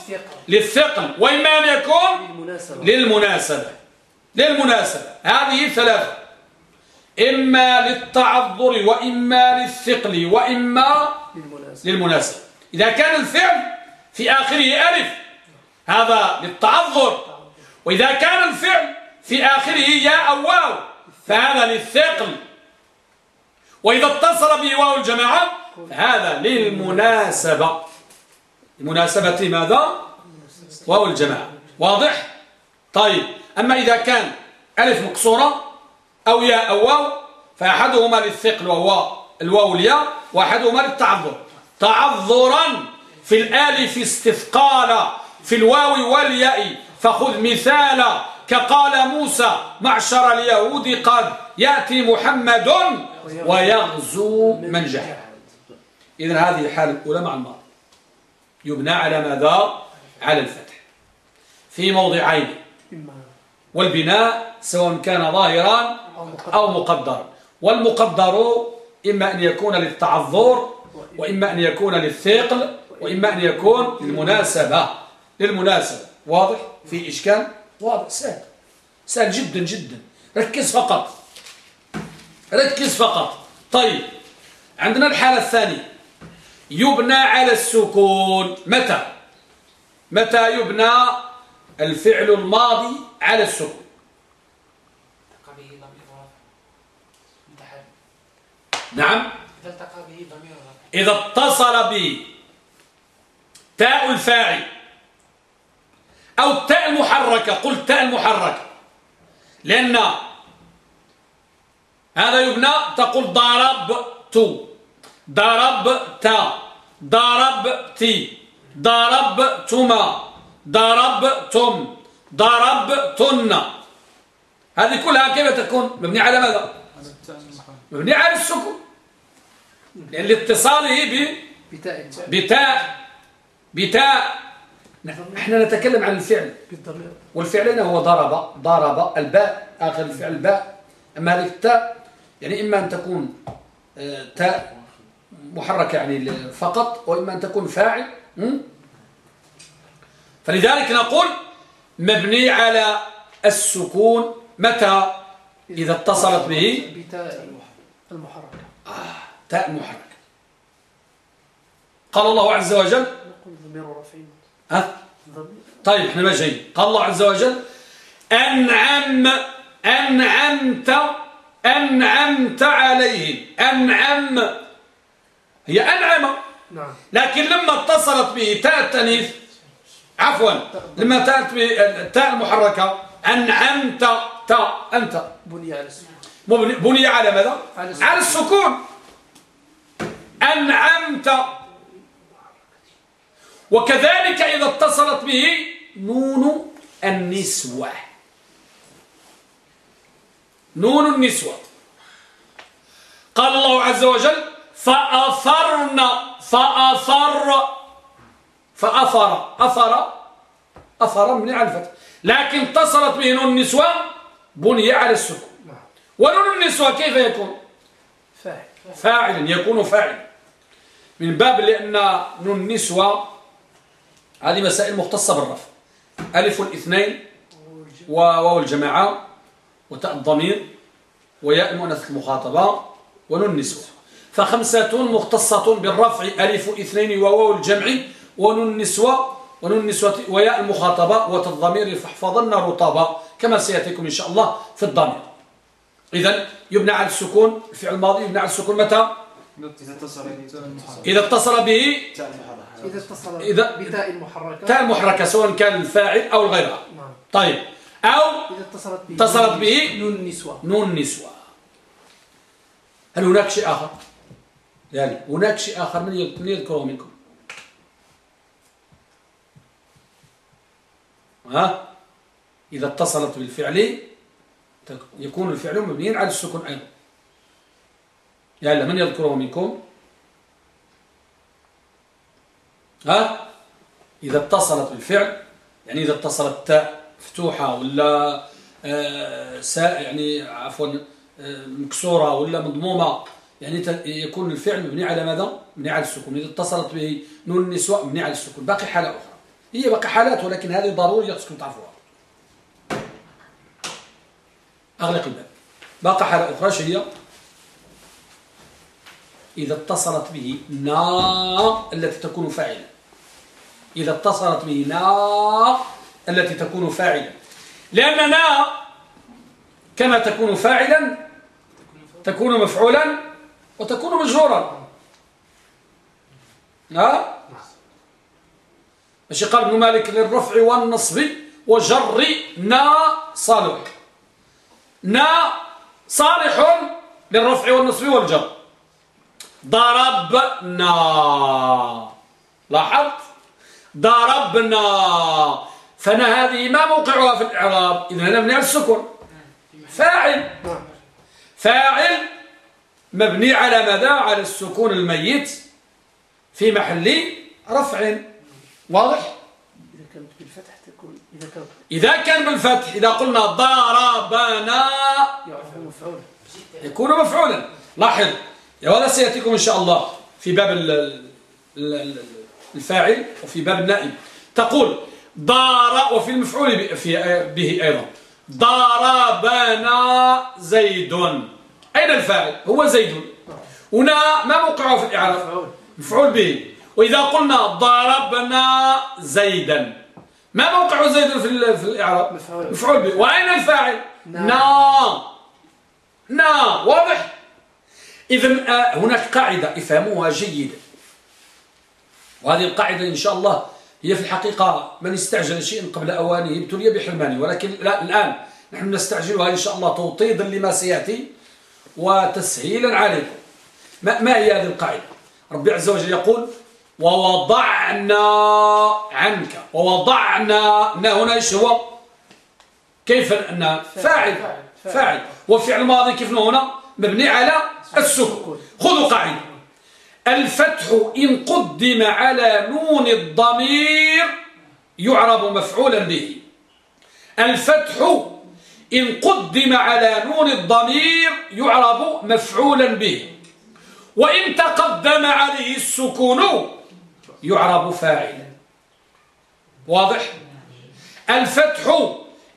للثقل وإما أن يكون للمناسبة. للمناسبة. للمناسبة. هذه ثلاثة. إما للتعذر وإما للثقل وإما للمناسبة, للمناسبة. إذا كان الفعل في آخره ألف. هذا للتعذر وإذا كان الفعل في آخره ياء أو واو فهذا للثقل. وإذا اتصل به واو الجماعة فهذا للمناسبة. لمناسبة ماذا؟ واو الجماعة. واضح؟ طيب أما إذا كان ألف مقصورة أو ياء أو واو فأحدهما للثقل وهو الواو الياء وأحدهما للتعذر. تعذرا. في الآلف استثقال في الواو والياء فخذ مثالا كقال موسى معشر اليهود قد يأتي محمد ويغزو من جهل. إذن هذه الحالة الأولى مع الماضي. يبنى على ماذا؟ على الفتح. في موضعين. والبناء سواء كان ظاهرا أو مقدرا. والمقدر إما أن يكون للتعذر وإما أن يكون للثقل وإما أن يكون للمناسبة. للمناسبة. واضح؟ في إشكال؟ واضح. سهل. سهل جدا جدا. ركز فقط. ركز فقط. طيب. عندنا الحالة الثانية. يبنى على السكون. متى؟ متى يبنى الفعل الماضي على السكون؟ نعم. إذا اتصل به. تاء الفاعل. أو التاء المحركة قلت تاء المحركة. لأن هذا يبنى تقول ضربت. ضربت. ضربتي ضربتما. ضربتم. ضربتن. هذه كلها كيف تكون؟ مبني على ماذا؟ مبني على السكون. لأن لاتصاله ب بتاء. بتاء. إحنا نتكلم عن الفعل. والفعل هنا هو ضرب ضرب الباء آخر الفعل الباء أما هذه التاء يعني إما أن تكون آه، تاء محركة يعني فقط وإما أن تكون فاعل فلذلك نقول مبني على السكون متى؟ إذا اتصلت به بتاء المحركة. آه تاء محركة. قال الله عز وجل ها؟ طيب إحنا ماشيين قال الله عز وجل أنعم أنعمت أنعمت عليهم. أنعم هي أنعم. نعم. لكن لما اتصلت به تاء التأنيث عفوا لما تأت بالتاء المحركة أنعمت تاء. أنت. بني على السكون. بني على ماذا؟ على السكون. أنعمت وكذلك إذا اتصلت به نون النسوة. نون النسوة. قال الله عز وجل فأثرن فأثر فأثر أثر أثر من على الفتح. لكن اتصلت به نون النسوة بني على السكون. ونون النسوة كيف يكون؟ فاعل يكون فاعل. من باب لأن نون النسوة هذه مسائل مختصة بالرفع. ألف الاثنين وواو الجماعة وتاء الضمير وياء المؤنث المخاطبة ونون النسوة فخمسة مختصة بالرفع ألف اثنين وواو الجمع ونون النسوة ونون النسوة وياء المخاطبة وتالضمير فاحفظن رطابة كما سيأتيكم إن شاء الله في الضمير. إذا يبنى على السكون الفعل الماضي يبنى على السكون متى؟ إذا اتصل به إذا اتصل إذا بتاء المحركة. تاء المحركة سواء كان الفاعل أو الغيرها نعم. طيب. أو إذا اتصلت به اتصلت به نون النسوة نون النسوة هل هناك شيء آخر؟ يعني هناك شيء آخر من يذكره منكم؟ ها؟ إذا اتصلت بالفعل يكون الفعل مبنيا على السكون أيضا. يعني من يذكره منكم؟ ها؟ إذا اتصلت بالفعل يعني إذا اتصلت تاء مفتوحة ولا آه يعني عفوا آه، مكسورة ولا مضمومة يعني يكون الفعل مبني على ماذا؟ مبني على السكون. إذا اتصلت به نون النسوة مبني على السكون. باقي حالة أخرى. هي باقي حالات ولكن هذه ضرورية خصكم تعرفوها أغلق الباب. باقي حالة أخرى هي؟ إذا اتصلت به نا التي تكون فاعلة. إذا اتصلت به نا التي تكون فاعلة. لأن نا كما تكون فاعلا تكون مفعولا وتكون مجرورا. ها؟ ماشي قال ابن مالك للرفع والنصب وجر نا صالح. نا صالح للرفع والنصب والجر. ضربنا. لاحظت؟ ضربنا فأنا هذه ما موقعها في الإعراب. اذا هنا على السكون. فاعل. فاعل مبني على ماذا؟ على السكون الميت في محل رفع. واضح؟ إذا كانت بالفتح تكون اذا كان اذا كان بالفتح إذا قلنا ضربنا يكون مفعولا. لاحظ. وهذا سيأتيكم إن شاء الله في باب الفاعل وفي باب النائب. تقول ضار وفي المفعول به أيضا. ضربنا زيد. أين الفاعل؟ هو زيد. هنا ما موقعه في الإعراب؟ مفعول به. وإذا قلنا ضربنا زيدا ما موقع زيد في الإعراب؟ مفعول. به. وأين الفاعل؟ نا. نا. واضح؟ إذا آه، هناك قاعدة افهموها جيدا وهذه القاعدة إن شاء الله هي في الحقيقة من استعجل شيء قبل أوانه ابتلي بحرمانه. ولكن لا الآن نحن نستعجلها إن شاء الله توطيدا لما سيأتي وتسهيلا عليكم. ما, ما هي هذه القاعدة؟ ربي عز وجل يقول ووضعنا عنك ووضعنا هنا إيش هو؟ كيف أن فاعل فاعل وفعل ماضي كيف هنا؟ مبني على السكون. خذوا قاعدة. الفتح إن قدم على نون الضمير يعرب مفعولا به. الفتح إن قدم على نون الضمير يعرب مفعولا به. وإن تقدم عليه السكون يعرب فاعلا. واضح؟ الفتح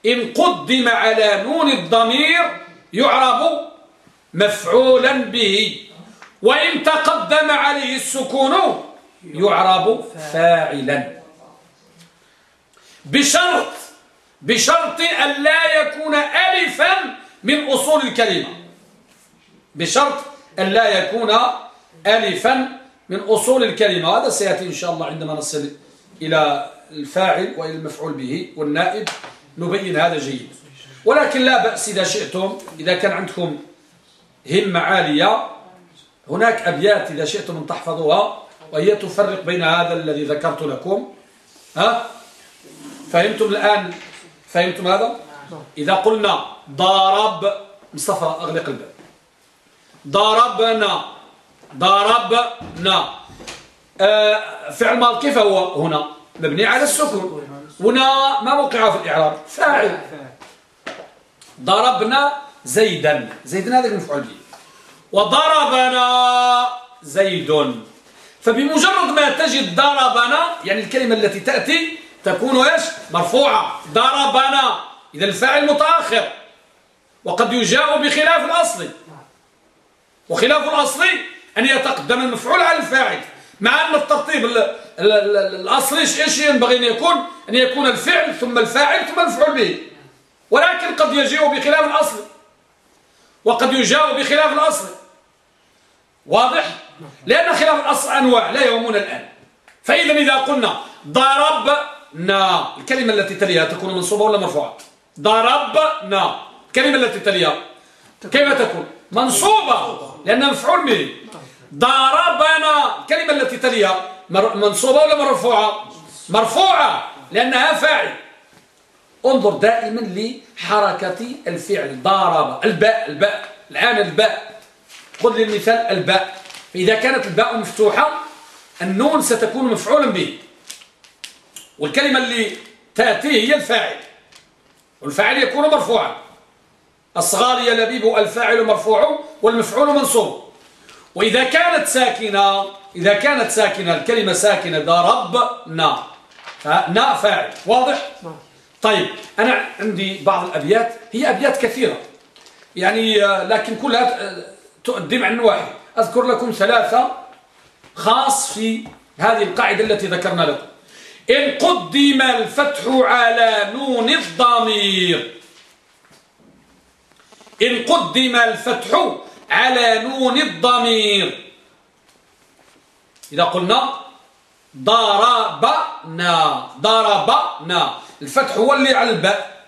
إن قدم على نون الضمير يعرب مفعولا به. وإن تقدم عليه السكون يعرب فاعلا. بشرط بشرط أن لا يكون ألفا من أصول الكلمة. بشرط أن لا يكون ألفا من أصول الكلمة. هذا سيأتي إن شاء الله عندما نصل إلى الفاعل وإلى المفعول به والنائب. نبين هذا جيد. ولكن لا بأس إذا شئتم إذا كان عندكم همة عالية هناك أبيات إذا شئتم أن تحفظوها وهي تفرق بين هذا الذي ذكرت لكم. ها؟ فهمتم الآن؟ فهمتم هذا؟ إذا قلنا ضرب مصطفى أغلق الباب. ضربنا ضربنا آه فعل مال كيف هو؟ هنا مبني على السكون. هنا ما موقعه في الإعراب؟ فاعل. ضربنا زيدا. زيدا هذا المفعول به. وضربنا زيد. فبمجرد ما تجد ضربنا يعني الكلمة التي تأتي تكون إيش؟ مرفوعة. ضربنا. إذا الفاعل متأخر. وقد يجاء بخلاف الأصل. وخلاف الأصل أن يتقدم المفعول على الفاعل مع أن الترتيب الأصلي إيش ينبغي أن يكون؟ أن يكون الفعل ثم الفاعل ثم المفعول به. ولكن قد يجيء بخلاف الأصل. وقد يجاء بخلاف الأصل. واضح؟ لأن خلاف الأصل أنواع لا يهمنا الآن. فإذا إذا قلنا ضربنا الكلمة التي تليها تكون منصوبة ولا مرفوعة؟ ضربنا. الكلمة التي تليها كيف تكون؟ منصوبة لأنها مفعول به. ضربنا. الكلمة التي تليها منصوبة ولا مرفوعة؟ مرفوعة لأنها فاعل. انظر دائما لحركة الفعل. ضارب الباء الباء الآن الباء. خذ لي المثال الباء. فإذا كانت الباء مفتوحة النون ستكون مفعولا به. والكلمة اللي تأتي هي الفاعل. والفاعل يكون مرفوعا. الصغار يلبيب الفاعل مرفوع والمفعول منصوب. وإذا كانت ساكنة إذا كانت ساكنة الكلمة ساكنة ضربنا نا. فاعل. واضح؟ نعم. طيب أنا عندي بعض الأبيات. هي أبيات كثيرة. يعني آه، لكن كلها تؤدي عن واحد أذكر لكم ثلاثة خاص في هذه القاعدة التي ذكرنا لكم. إن قدم الفتح على نون الضمير. إن قدم الفتح على نون الضمير. إذا قلنا ضربنا ضربنا الفتح هو اللي على الباء.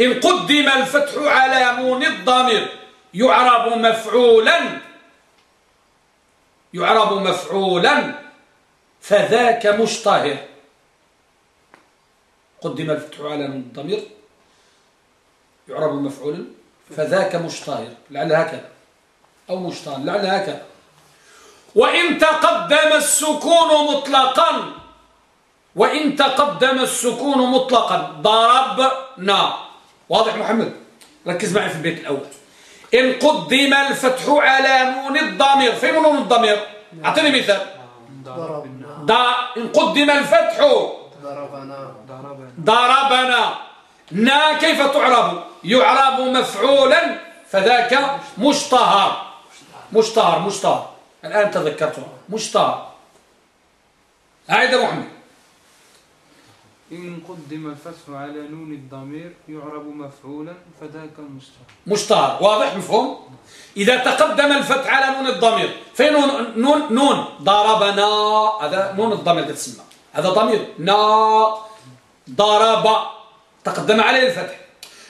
إن قدم الفتح على نون الضمير. يعرب مفعولا. يعرب مفعولا. فذاك مشتهر. قدم الفتح على الضمير يعرب مفعولا. فذاك مشتهر. لعل هكذا. أو مشتهر. لعل هكذا. وإن تقدم السكون مطلقا. وإن تقدم السكون مطلقا. ضربنا واضح محمد؟ ركز معي في البيت الأول. إن قدم الفتح على نون الضمير. فين نون الضمير. أعطيني مثال. ضربنا إن قدم الفتح. ضربنا. ضربنا. نا كيف تعرب؟ يعرب مفعولا فذاك مشتهر. مشتهر مشتهر. الآن تذكرته مشتهر. أعيد محمد إن قدم الفتح على نون الضمير يعرب مفعولا فذاك مشتهر مشتهر واضح مفهوم؟ إذا تقدم الفتح على نون الضمير فين نون نون, ضربنا. هذا نون الضمير تسمى. هذا ضمير. نا. ضرب. تقدم عليه الفتح.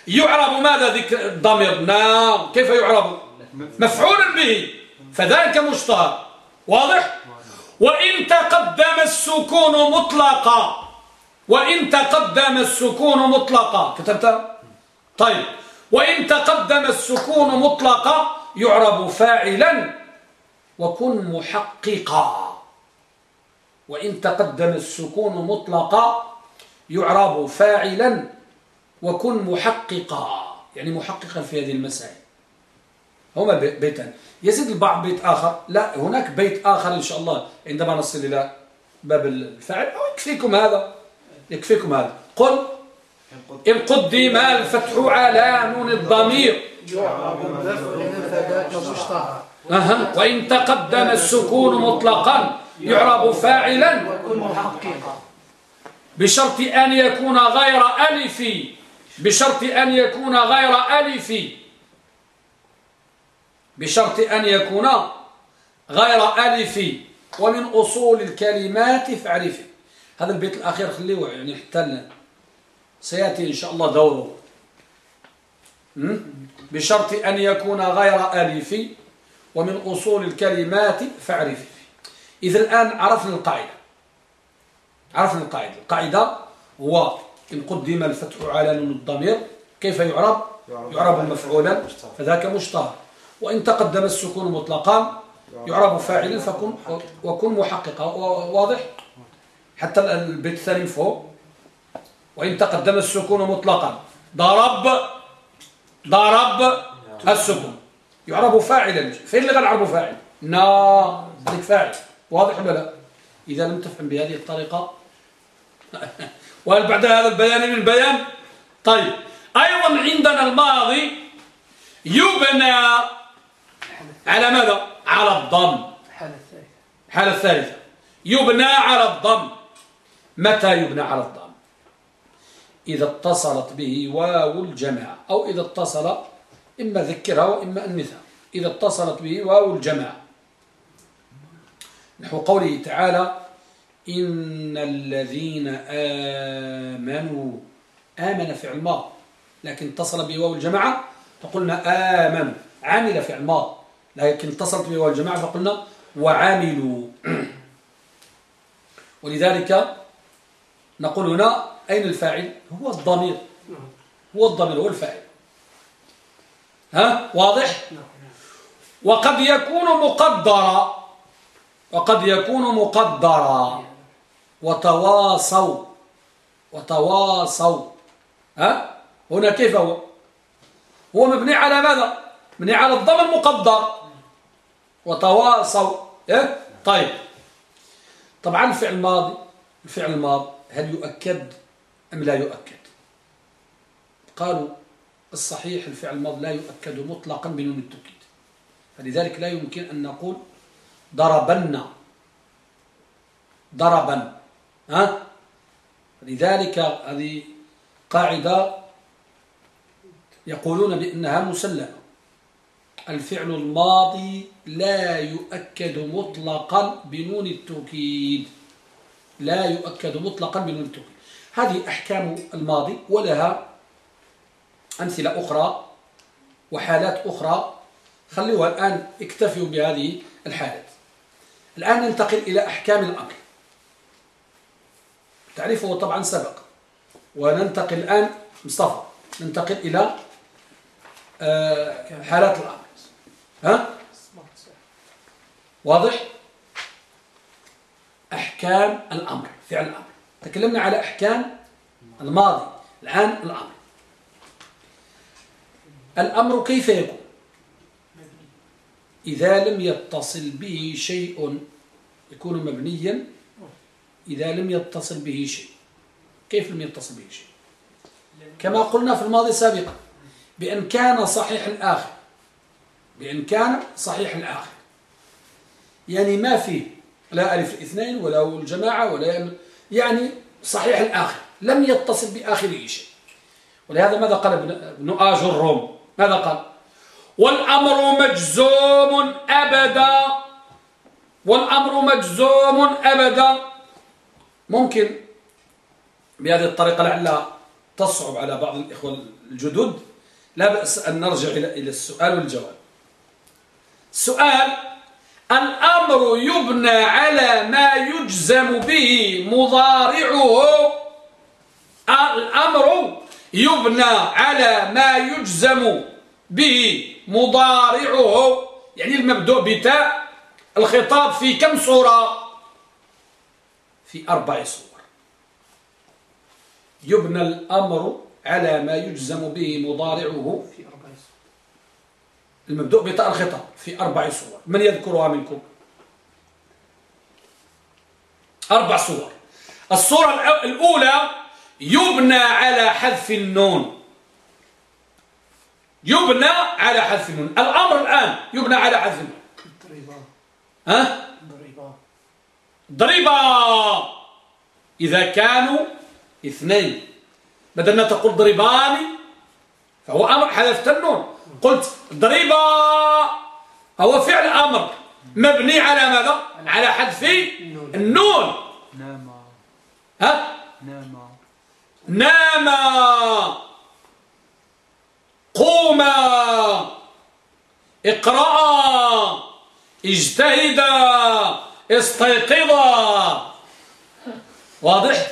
يعرب ماذا ذكر الضمير؟ نا. كيف يعرب؟ مفعولا به. فذاك مشتهر واضح. وإن تقدم السكون مطلقا. وإن تقدم السكون مطلقا. كتبت؟ طيب. وإن تقدم السكون مطلقا يعرب فاعلا وكن محققا. وإن تقدم السكون مطلقا يعرب فاعلا وكن محققا. يعني محققا في هذه المسائل. هما بيتان يزيد البعض بيت آخر. لا هناك بيت آخر إن شاء الله عندما نصل إلى باب الفاعل. أو يكفيكم هذا. يكفيكم هذا. قل. إن قدم الفتح على نون الضمير. أه. وإن تقدم السكون مطلقا يعرب فاعلا. بشرط أن يكون غير ألف بشرط أن يكون غير ألف بشرط أن يكون غير ألف ومن أصول الكلمات فاعرفه هذا البيت الأخير خليه يعني حتى سيأتي إن شاء الله دوره. بشرط أن يكون غير ألف ومن أصول الكلمات فاعرفه إذا الآن عرفنا القاعدة. عرفنا القاعدة. القاعدة هو إن قدم الفتح على نون الضمير كيف يعرب؟ يعرب. مفعولا فذاك مشتهر وإن تقدم السكون مطلقا يعرب فاعلا فكن وكن محققا. واضح؟ حتى البيت الثاني فوق. وإن تقدم السكون مطلقا. ضرب ضرب السكون. يعرب فاعلا. فين اللي غنعربه فاعل؟ نا. هذيك فاعل. واضح ولا لا؟ إذا لم تفهم بهذه الطريقة. وهل بعد هذا البيان من البيان؟ طيب. أيضا عندنا الماضي يبنى على ماذا؟ على الضم. الحالة الثالثة. يبنى على الضم. متى يبنى على الضم إذا اتصلت به واو الجماعة أو إذا اتصل إما ذكرها وإما أنثها إذا اتصلت به واو الجماعة. نحو قوله تعالى إن الذين آمنوا آمن فعل ماض لكن اتصل به واو الجماعة فقلنا آمنوا عمل فعل ماض لكن اتصلت به واو الجماعة فقلنا وعملوا. ولذلك نقول هنا أين الفاعل؟ هو الضمير. هو الضمير هو الفاعل. ها؟ واضح؟ وقد يكون مقدرا. وقد يكون مقدرا. وتواصوا. وتواصوا. ها؟ هنا كيف هو؟ هو مبني على ماذا؟ مبني على الضم المقدر. وتواصوا. إيه؟ طيب. طبعا الفعل الماضي الفعل الماضي. هل يؤكد أم لا يؤكد؟ قالوا الصحيح الفعل الماضي لا يؤكد مطلقا بنون التوكيد. فلذلك لا يمكن أن نقول ضربنا ضربا ها؟ لذلك هذه قاعدة يقولون بأنها مسلمة. الفعل الماضي لا يؤكد مطلقا بنون التوكيد. لا يؤكد مطلقا التوكيد هذه أحكام الماضي ولها أمثلة أخرى وحالات أخرى. خلوها الآن اكتفوا بهذه الحالات. الآن ننتقل إلى أحكام الأمر. تعريفه طبعا سبق. وننتقل الآن مصطفى ننتقل إلى آه، حالات الأمر. ها؟ واضح؟ أحكام الأمر فعل الأمر. تكلمنا على أحكام الماضي الآن الأمر. الأمر كيف يكون؟ إذا لم يتصل به شيء يكون مبنيا إذا لم يتصل به شيء. كيف لم يتصل به شيء؟ كما قلنا في الماضي سابقا بأن كان صحيح الآخر. بأن كان صحيح الآخر. يعني ما فيه؟ لا ألف الاثنين ولا الجماعة ولا يعني صحيح الآخر لم يتصل بآخره شيء. ولهذا ماذا قال ابن آج الروم؟ ماذا قال؟ والأمر مجزوم أبدا. والأمر مجزوم أبدا. ممكن بهذه الطريقة لعلها تصعب على بعض الإخوة الجدد. لا بأس أن نرجع إلى السؤال والجواب. سؤال الأمر يبنى على ما يجزم به مضارعه. الأمر يبنى على ما يجزم به مضارعه. يعني المبدوء بتاء الخطاب في كم صورة في أربع صور يبنى الأمر على ما يجزم به مضارعه. في المبدوء بتاء الخطاب في أربع صور. من يذكرها منكم؟ أربع صور. الصورة الأولى يبنى على حذف النون. يبنى على حذف النون. الأمر الآن يبنى على حذف النون. ضريبا ها؟ ضريبا ضريبا إذا كانوا اثنين. بدل ما تقول ضربان فهو أمر حذفت النون. قلت ضريبا هو فعل أمر. مبني على ماذا؟ على حذف النون. نام. ها؟ نام. نام. قوما اقرأ. اجتهدا استيقظا واضح؟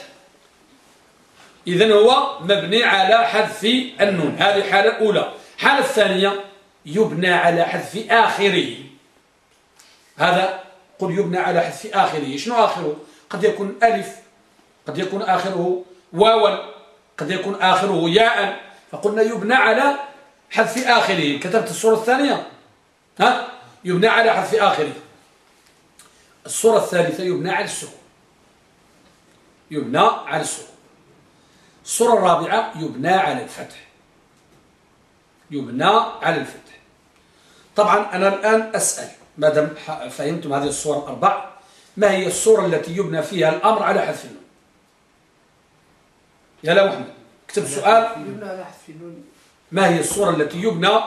إذن هو مبني على حذف النون. هذه الحالة الأولى. الحالة الثانية يبنى على حذف آخره. هذا قل يبنى على حذف آخره. شنو آخره؟ قد يكون ألف قد يكون آخره واوا قد يكون آخره ياء. فقلنا يبنى على حذف آخره. كتبت الصورة الثانية؟ ها؟ يبنى على حذف آخره. الصورة الثالثة يبنى على السكون. يبنى على السكون. الصورة الرابعة يبنى على الفتح. يبنى على الفتح. طبعا أنا الآن أسأل ما دام فهمتم هذه الصور الأربع ما هي الصورة التي يبنى فيها الأمر على حذف النون؟ يلا محمد اكتب سؤال يبنى على حذف النون. ما هي الصورة التي يبنى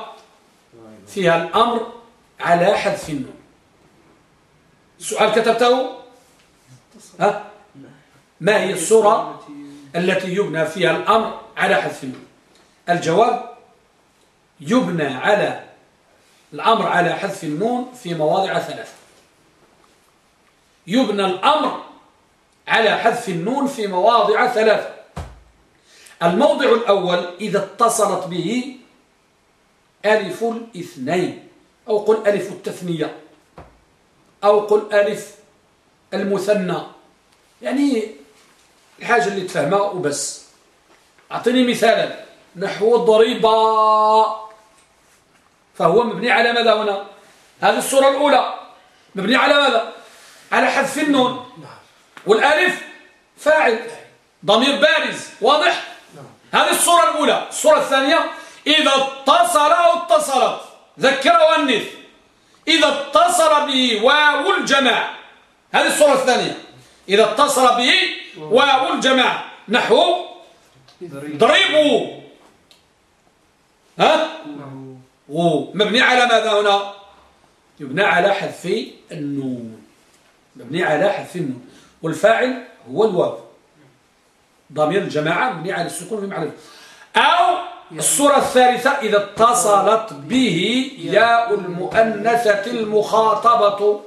فيها الأمر على حذف النون؟ السؤال كتبته؟ ها؟ ما هي الصورة التي يبنى فيها الأمر على حذف النون؟ الجواب يبنى على الأمر على حذف النون في مواضع ثلاثة يبنى الأمر على حذف النون في مواضع ثلاثة. الموضع الأول إذا اتصلت به ألف الاثنين أو قل ألف التثنية أو قل ألف المثنى. يعني الحاجة اللي تفهمها وبس. أعطيني مثالا. نحو ضريبا فهو مبني على ماذا هنا؟ هذه الصورة الأولى. مبني على ماذا؟ على حذف النون. والألف فاعل. ضمير بارز. واضح؟ هذه الصورة الأولى. الصورة الثانية إذا اتصل أو اتصلت. ذكر وأنث إذا اتصل به واو الجماعة هذه الصورة الثانية. إذا اتصل به واو الجماعة نحو ضربوا ها؟ مبني على ماذا هنا؟ يبنى على حذف النون. مبني على حذف النون. والفاعل هو الواو. ضمير الجماعة مبني على السكون في محل أو الصورة الثالثة إذا اتصلت به ياء المؤنثة المخاطبة.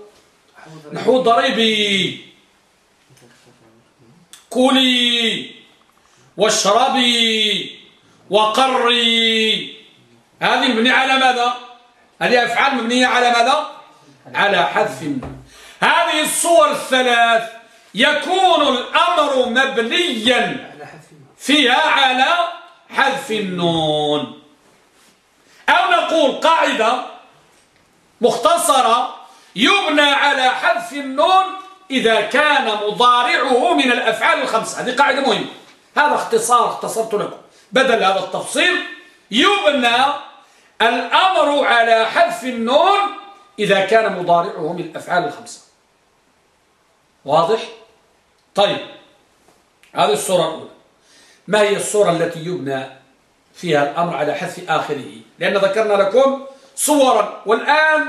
نحو ضربي. كلي. واشربي. وقري. هذه مبنية على ماذا؟ هذه أفعال مبنية على ماذا؟ على حذف. هذه الصور الثلاث يكون الأمر مبنيا فيها على حذف النون. أو نقول قاعدة مختصرة يبنى على حذف النون إذا كان مضارعه من الأفعال الخمسة. هذه قاعدة مهمة. هذا اختصار اختصرت لكم. بدل هذا التفصيل يبنى الأمر على حذف النون إذا كان مضارعه من الأفعال الخمسة. واضح؟ طيب هذه الصورة الأولى. ما هي الصورة التي يبنى فيها الأمر على حذف آخره؟ لأن ذكرنا لكم صورا والآن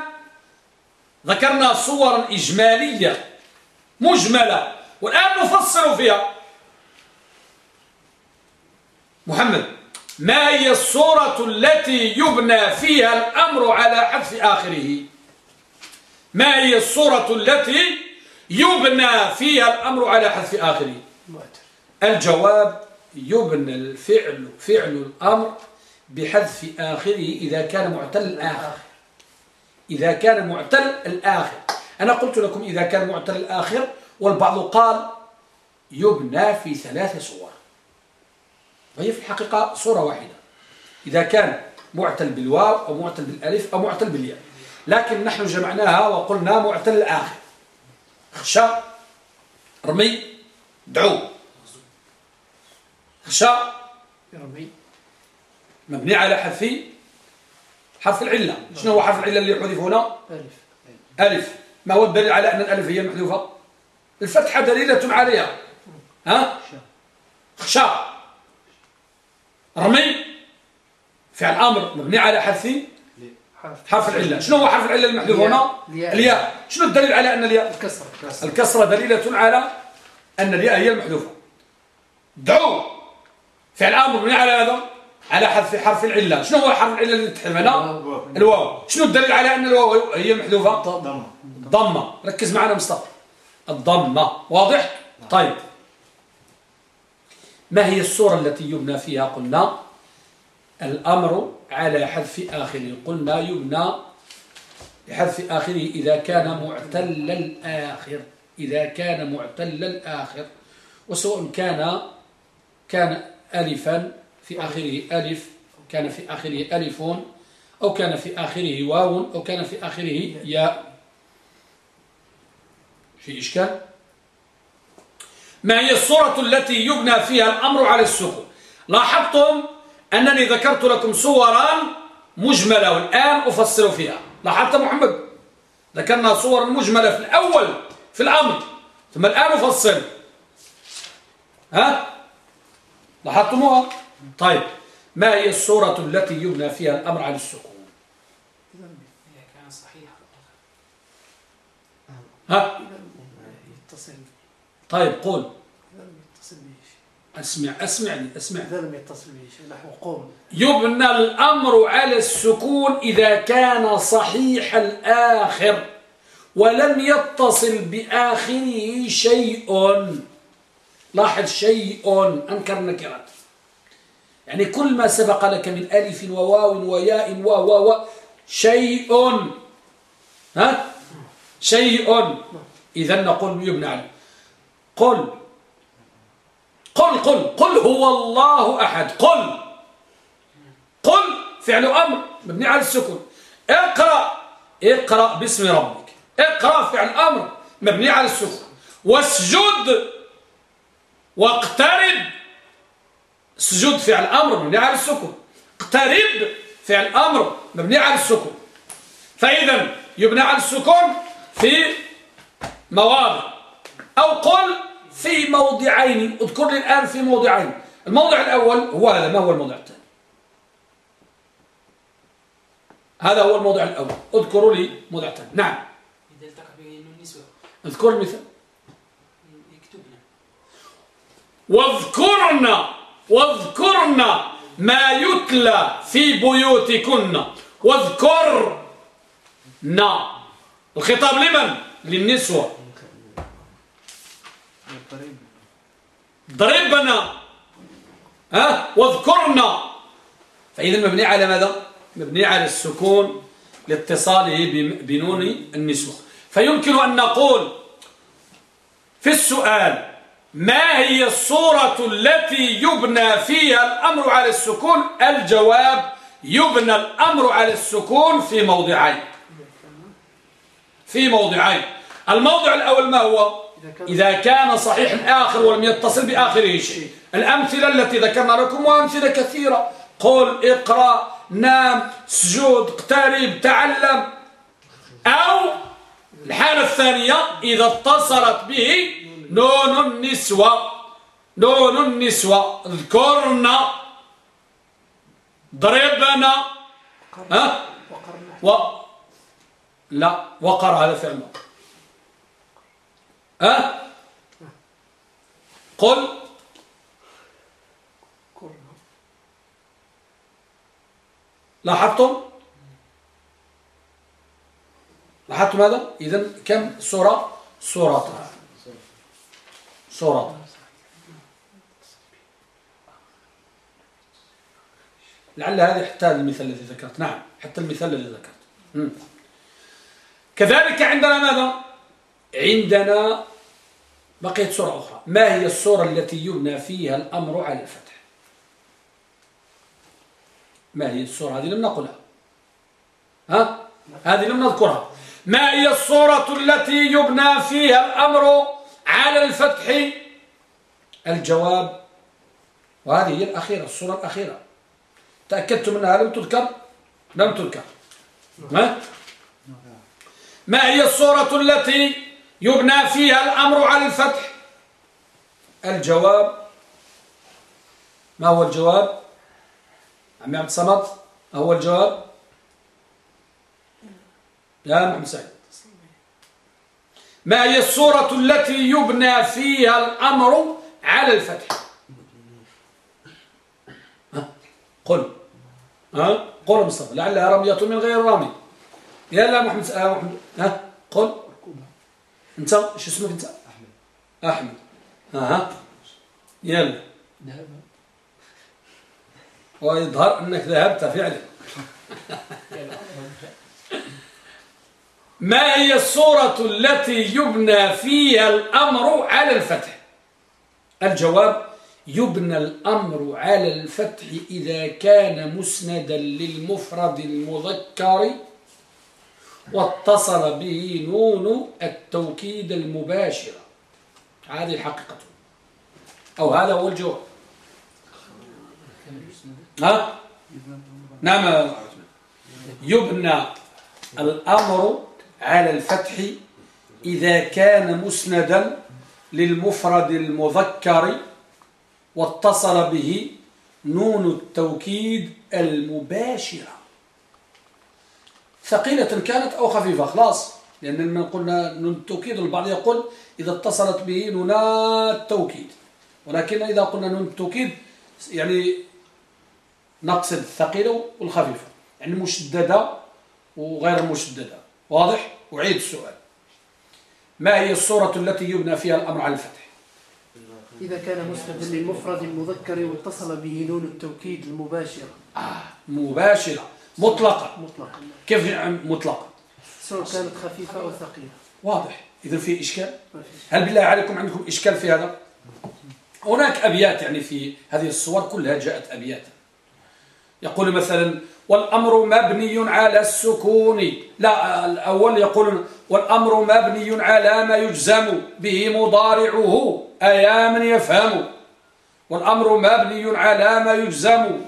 ذكرنا صورا إجمالية مجملة والآن نفصل فيها. محمد ما هي الصورة التي يبنى فيها الأمر على حذف آخره؟ ما هي الصورة التي يبنى فيها الأمر على حذف آخره؟ الجواب يبنى الفعل فعل الأمر بحذف آخره إذا كان معتل الآخر. إذا كان معتل الآخر. أنا قلت لكم إذا كان معتل الآخر والبعض قال يبنى في ثلاث صور. وهي في الحقيقة صورة واحدة. إذا كان معتل بالواو أو معتل بالألف أو معتل بالياء. لكن نحن جمعناها وقلنا معتل الآخر. خشى رمي دعو. خشى رمي. مبني على حذف حرف العلة. شنو هو حرف العلة اللي يحذف هنا؟ ألف. ألف. ما هو الدليل على أن الألف هي المحذوفة الفتحة دليلة عليها. ها؟ خشى. رمي فعل أمر مبني على حذف حرف العلة. شنو هو حرف العلة المحذوف هنا؟ الياء. شنو الدليل على أن الياء؟ الكسرة. الكسرة. دليلة على أن الياء هي المحذوفة. دعو فعل أمر مبني على هذا على حذف حرف العلة. شنو هو حرف العلة اللي تحذف هنا؟ الواو. شنو الدليل على أن الواو هي محذوفة ضمة. ضمة. ركز معنا مصطفى. الضمة. واضح؟ طيب. ما هي الصورة التي يبنى فيها؟ قلنا الأمر على حذف آخره. قلنا يبنى بحذف آخره إذا كان معتل الآخر. إذا كان معتل الآخر. وسواء كان كان ألفا في آخره ألف كان في آخره ألف أو كان في آخره واو أو كان في آخره ياء. في إشكال؟ ما هي الصورة التي يبنى فيها الأمر على السكون لاحظتم أنني ذكرت لكم صورا مجملة والآن أفصل فيها. لاحظت محمد؟ ذكرنا صورا مجملة في الأول في الأمر ثم الآن أفصل ها؟ لاحظتموها؟ طيب ما هي الصورة التي يبنى فيها الأمر على السكون ها؟ طيب قول. أسمع أسمعني أسمع إذا لم يتصل به شيء نحو قوم يبنى الأمر على السكون إذا كان صحيح الآخر ولم يتصل بآخره شيء. لاحظ شيء. أنكر نكرات يعني كل ما سبق لك من ألف وواو وياء و و و شيء. ها؟ شيء. إذا نقول يبنى عليه. قل. قل قل قل هو الله أحد. قل قل فعل أمر مبني على السكون. اقرأ اقرأ باسم ربك. اقرأ فعل أمر مبني على السكون. واسجد واقترب. سجود فعل أمر مبني على السكون. اقترب فعل أمر مبني على السكون. فإذا يبنى على السكون في مواضع. أو قل في موضعين اذكر لي الآن في موضعين. الموضع الأول هو هذا. ما هو الموضع الثاني؟ هذا هو الموضع الأول. اذكروا لي موضع ثاني. نعم. إذا النسوة اذكر المثال. يكتبنا واذكرن واذكرن ما يتلى في بيوتكن. واذكرن. الخطاب لمن؟ للنسوة. ضربنا. ها؟ واذكرنا. فإذا مبني على ماذا؟ مبني على السكون لاتصاله بنون النسوة. فيمكن أن نقول في السؤال ما هي الصورة التي يبنى فيها الأمر على السكون؟ الجواب يبنى الأمر على السكون في موضعين. في موضعين. الموضع الأول ما هو؟ إذا كان صحيح الآخر ولم يتصل بآخره شيء. الأمثلة التي ذكرنا لكم وأمثلة كثيرة. قل اقرأ نام سجود اقترب تعلم. أو الحالة الثانية إذا اتصلت به نون النسوة. نون النسوة. اذكرنا. ضربنا. ها؟ و لا وقر هذا فعل ها؟ قل. لاحظتم؟ لاحظتم هذا؟ إذا كم سورة؟ سورة. سورة. لعل هذه حتى المثال الذي ذكرت. نعم حتى المثال الذي ذكرت. كذلك عندنا ماذا؟ عندنا بقيت سورة أخرى. ما هي السورة التي يبنى فيها الأمر على الفتح؟ ما هي السورة؟ هذه لم نقلها. ها؟ هذه لم نذكرها. ما هي الصورة التي يبنى فيها الأمر على الفتح؟ الجواب. وهذه هي الأخيرة الصورة الأخيرة. تأكدت منها لم تذكر؟ لم تذكر. ما ما هي الصورة التي يبنى فيها الأمر على الفتح. الجواب ما هو الجواب؟ عمي عبد الصمد ما هو الجواب؟ يا محمد سعيد. ما هي الصورة التي يبنى فيها الأمر على الفتح؟ ها؟ قل. ها؟ قل مصطفى لعلها رمية من غير رامي محمد آه محمد ها؟ قل. انت شو اسمك انت؟ أحمد. أحمد. ها يلا. ويظهر انك ذهبت فعلا. ما هي الصورة التي يبنى فيها الأمر على الفتح؟ الجواب يبنى الأمر على الفتح إذا كان مسندا للمفرد المذكر. واتصل به نون التوكيد المباشرة هذه الحقيقة. أو هذا هو الجواب. ها؟ نعم. يبنى الأمر على الفتح إذا كان مسندا للمفرد المذكر واتصل به نون التوكيد المباشرة. ثقيلة كانت أو خفيفة خلاص. لأن من قلنا نون التوكيد البعض يقول إذا اتصلت به نون التوكيد. ولكن إذا قلنا نون التوكيد يعني نقصد الثقيلة والخفيفة. يعني مشددة وغير مشددة. واضح؟ أعيد السؤال. ما هي الصورة التي يبنى فيها الأمر على الفتح؟ إذا كان مسندا للمفرد المذكر واتصل به نون التوكيد المباشرة. آه مباشرة. مطلقة. مطلقا كيف مطلقة؟ سواء كانت خفيفة أو ثقيلة. واضح. إذا في إشكال. هل بالله عليكم عندكم إشكال في هذا؟ هناك أبيات يعني في هذه الصور كلها جاءت أبيات. يقول مثلا والأمر مبني على السكون. لا الأول يقول والأمر مبني على ما يجزم به مضارعه. أياما يفهم. والأمر مبني على ما يجزم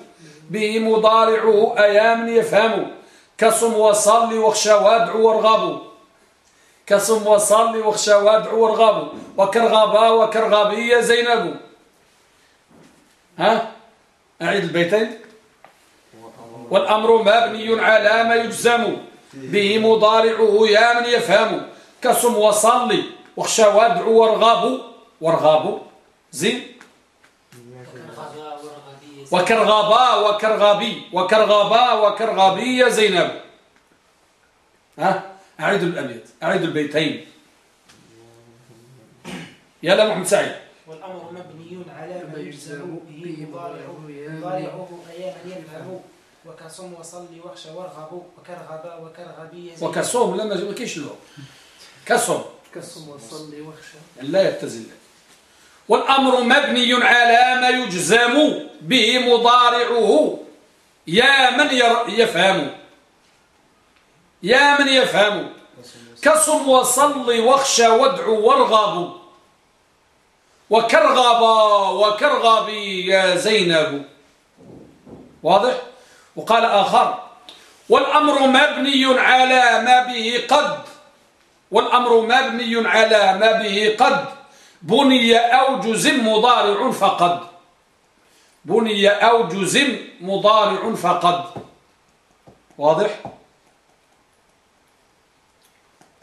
به مضارعه أياما يفهم كصم وصل واخشى وادع وارغب كصم وصل واخشى وادع وارغب وكرغبا وكرغبي زينب ها؟ أعيد البيتين. والأمر مبني على ما يجزم به مضارعه يا من يفهم كصم وصلي واخشى وادعو وارغب وارغب زين؟ وكرغبا وكرغبي وكرغبا وكرغبي يا زينب. ها؟ أعيد الأبيات أعيد البيتين. يلا محمد سعيد. والأمر مبني على ما يجزم به مضارعه أياما يفهم وكصم وصلي واخشى وارغب. وكرغب وكرغبي وكصوم لما ما كاينش له كصوم. كصم وصلي واخشى. لا يبتزل والأمر مبني على ما يجزم به مضارعه. يا من يفهم. يا من يفهم. كصم وصلي واخشى وادعو وارغب وكرغب وكرغبي يا زينب. واضح؟ وقال آخر. والأمر مبني على ما به قد. والأمر مبني على ما به قد. بني أو جزم مضارع فقد. بني أو جزم مضارع فقد. واضح؟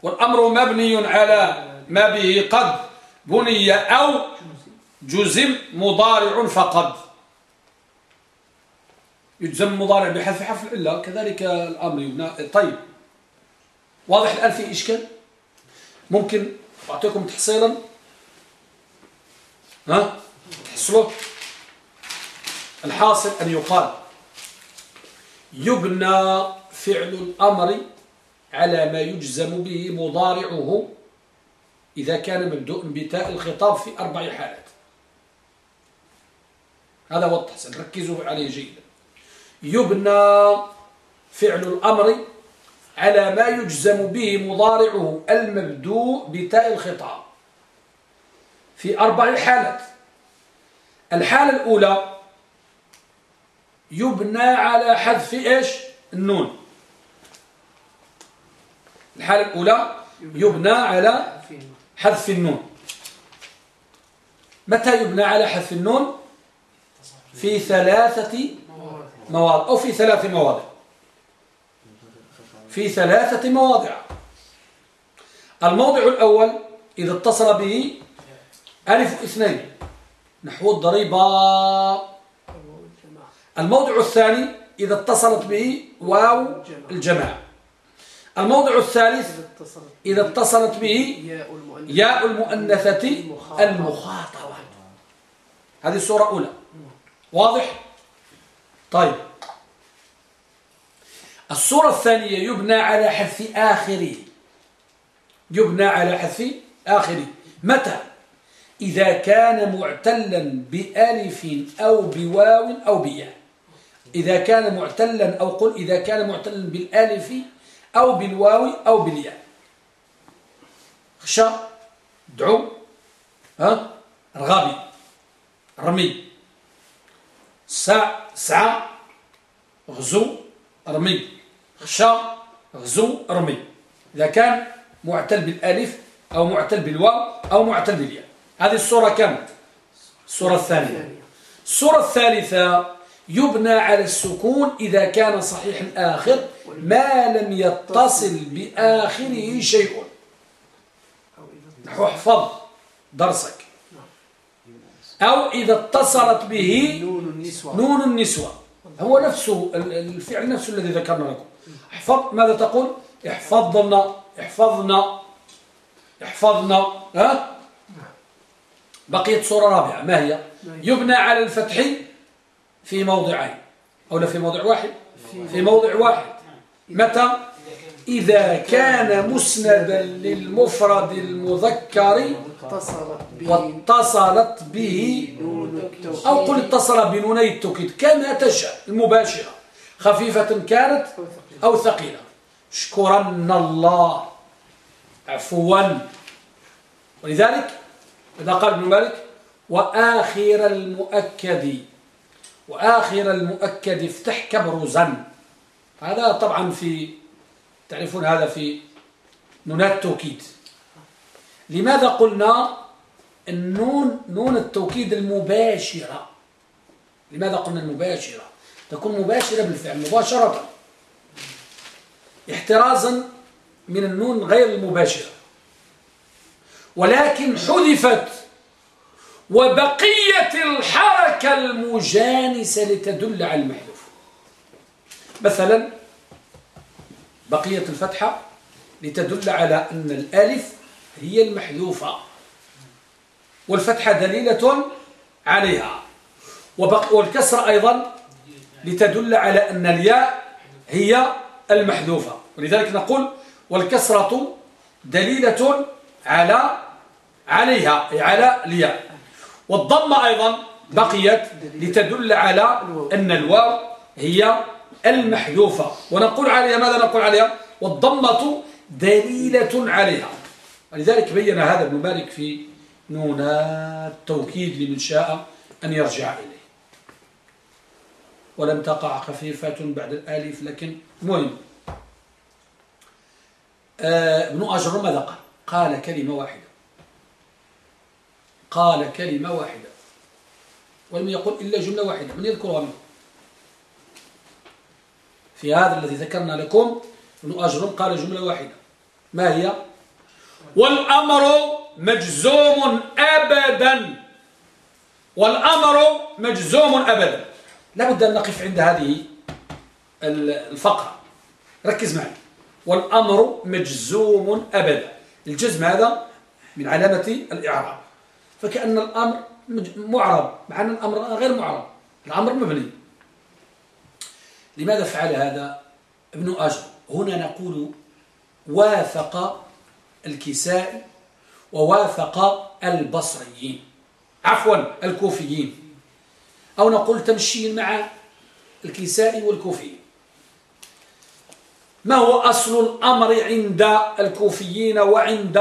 والأمر مبني على ما به قد. بني أو جزم مضارع فقد. يجزم مضارع بحذف حرف العلة كذلك الأمر يبنى. طيب. واضح الآن في إشكال؟ ممكن أعطيكم تحصيلا؟ ها؟ تحصلوا الحاصل أن يقال يبنى فعل الأمر على ما يجزم به مضارعه إذا كان مبدوء بتاء الخطاب في أربع حالات. هذا هو التحصيل ركزوا عليه جيدا. يبنى فعل الأمر على ما يجزم به مضارعه المبدوء بتاء الخطاب. في أربع حالات. الحالة الأولى يبنى على حذف إيش؟ النون. الحالة الأولى يبنى على حذف النون. متى يبنى على حذف النون؟ في ثلاثة مواضع. أو في ثلاث مواضع. في ثلاثة مواضع. الموضع الأول إذا اتصل به ألف اثنين نحو الضريبة. الموضع الثاني إذا اتصلت به واو الجماعة. الموضع الثالث إذا اتصلت به ياء المؤنثة المخاطبة. هذه الصورة أولى. واضح؟ طيب. الصورة الثانية يبنى على حذف آخره. يبنى على حذف آخره. متى؟ إذا كان معتلا بألف أو بواو أو بياء. إذا كان معتلا أو قل إذا كان معتلا بالألف أو بالواو أو بالياء. خشى دعو ها رغبي رمي سع سعى غزو رمي. خشى غزو رمي. إذا كان معتل بالألف أو معتل بالواو أو معتل بالياء. هذه الصورة كانت الصورة الثانية. الصورة الثالثة يبنى على السكون إذا كان صحيح الآخر ما لم يتصل بآخره شيء. نحو احفظ درسك. أو إذا اتصلت به نون النسوة. هو نفسه الفعل نفسه الذي ذكرنا لكم. احفظ ماذا تقول؟ احفظنا احفظنا احفظنا ها؟ بقيت صورة رابعة ما هي؟ يبنى على الفتح في موضعين أو لا في موضع واحد؟ في موضع واحد. متى؟ إذا كان مسندا للمفرد المذكر واتصلت به. أو قل اتصل بنوني التوكيد كما تشاء المباشرة. خفيفة كانت أو ثقيلة. اشكرن الله. عفوا. ولذلك إذا قال ابن مالك وآخر المؤكد وآخر المؤكد افتح كبرزا. هذا طبعا في تعرفون هذا في نونات التوكيد. لماذا قلنا النون نون التوكيد المباشرة؟ لماذا قلنا المباشرة؟ تكون مباشرة بالفعل مباشرة. احترازا من النون غير المباشرة. ولكن حذفت وبقية الحركة المجانسة لتدل على المحذوف. مثلا بقية الفتحة لتدل على أن الألف هي المحذوفة والفتحة دليلة عليها والكسر أيضا لتدل على أن الياء هي المحذوفة. ولذلك نقول والكسرة دليلة على عليها أي على الياء والضمة أيضا بقيت لتدل على أن الواو هي المحذوفة. ونقول عليها ماذا نقول عليها؟ والضمة دليلة عليها. ولذلك بين هذا ابن مالك في نونات التوكيد لمن شاء أن يرجع إليه. ولم تقع خفيفة بعد الآلف لكن مهم آه ابن أجر ماذا قال؟ قال كلمة واحدة. قال كلمة واحدة. ولم يقل إلا جملة واحدة. من يذكرها منه؟ في هذا الذي ذكرنا لكم ابن أجرم قال جملة واحدة. ما هي؟ والأمر مجزوم أبدا. والأمر مجزوم أبدا. لابد أن نقف عند هذه الفقرة. ركز معي. والأمر مجزوم أبدا. الجزم هذا من علامة الإعراب. فكأن الأمر معرب مع أن الأمر غير معرب الأمر مبني. لماذا فعل هذا ابن أجر؟ هنا نقول وافق الكساء ووافق البصريين عفوا الكوفيين. أو نقول تمشي مع الكساء والكوفيين. ما هو أصل الأمر عند الكوفيين وعند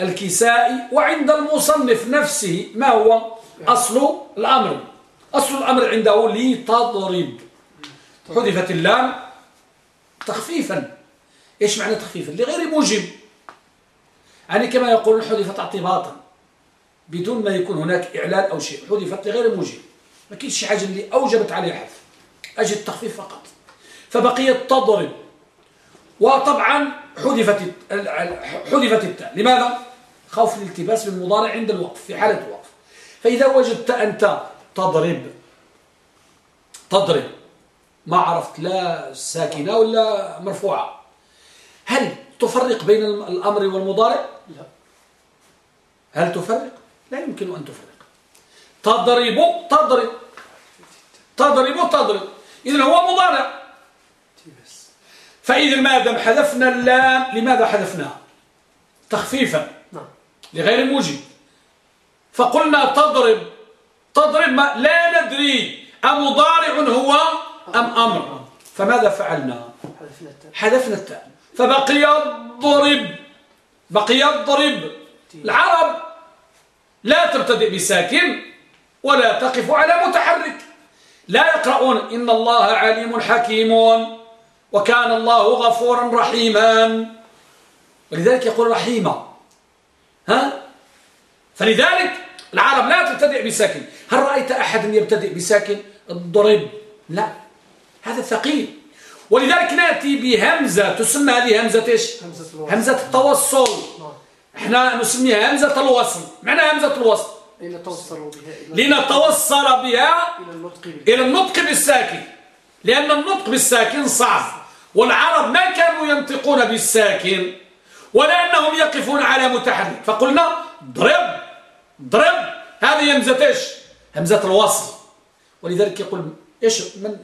الكساء وعند المصنف نفسه ما هو؟ أصل الأمر. أصل الأمر عنده لتضرب حذفت اللام تخفيفا. إيش معنى تخفيفا؟ لغير موجب. يعني كما يقولون حذفت اعتباطا. بدون ما يكون هناك إعلان أو شيء. حذفت لغير موجب. ما كاينش شي حاجة اللي أوجبت عليها حذف. أجل التخفيف فقط. فبقيت تضرب. وطبعا حذفت حذفت التاء. لماذا؟ خوف الالتباس بالمضارع عند الوقف في حالة الوقف. فإذا وجدت أنت تضرب تضرب ما عرفت لا ساكنة ولا مرفوعة هل تفرق بين الأمر والمضارع؟ لا. هل تفرق؟ لا يمكن أن تفرق. تضرب تضرب تضرب تضرب. إذن هو مضارع. فإذا ما دام حذفنا اللام لماذا حذفناها تخفيفا. نعم. لغير موجب فقلنا تضرب تضرب ما لا ندري أمضارع هو أم أمر. فماذا فعلنا؟ حذفنا التاء. فبقي الضرب بقي الضرب. العرب لا تبتدئ بساكن ولا تقف على متحرك. لا يقرؤون إن الله عليم حكيم. وكان الله غفورا رحيما. ولذلك يقول رحيما. ها؟ فلذلك العرب لا تبتدئ بساكن. هل رأيت أحد يبتدئ بساكن؟ الضرب لا. هذا ثقيل. ولذلك نأتي بهمزة. تسمى هذه همزة إيش؟ همزة التوصل. إحنا نسميها همزة الوصل. معنى همزة الوصل. لنتوصل بها لنتوصل بها إلى النطق بالساكن. لأن النطق بالساكن صعب. والعرب ما كانوا ينطقون بالساكن ولا أنهم يقفون على متحرك. فقلنا ضرب ضرب. هذه همزة إيش؟ همزة الوصل. ولذلك يقول إيش من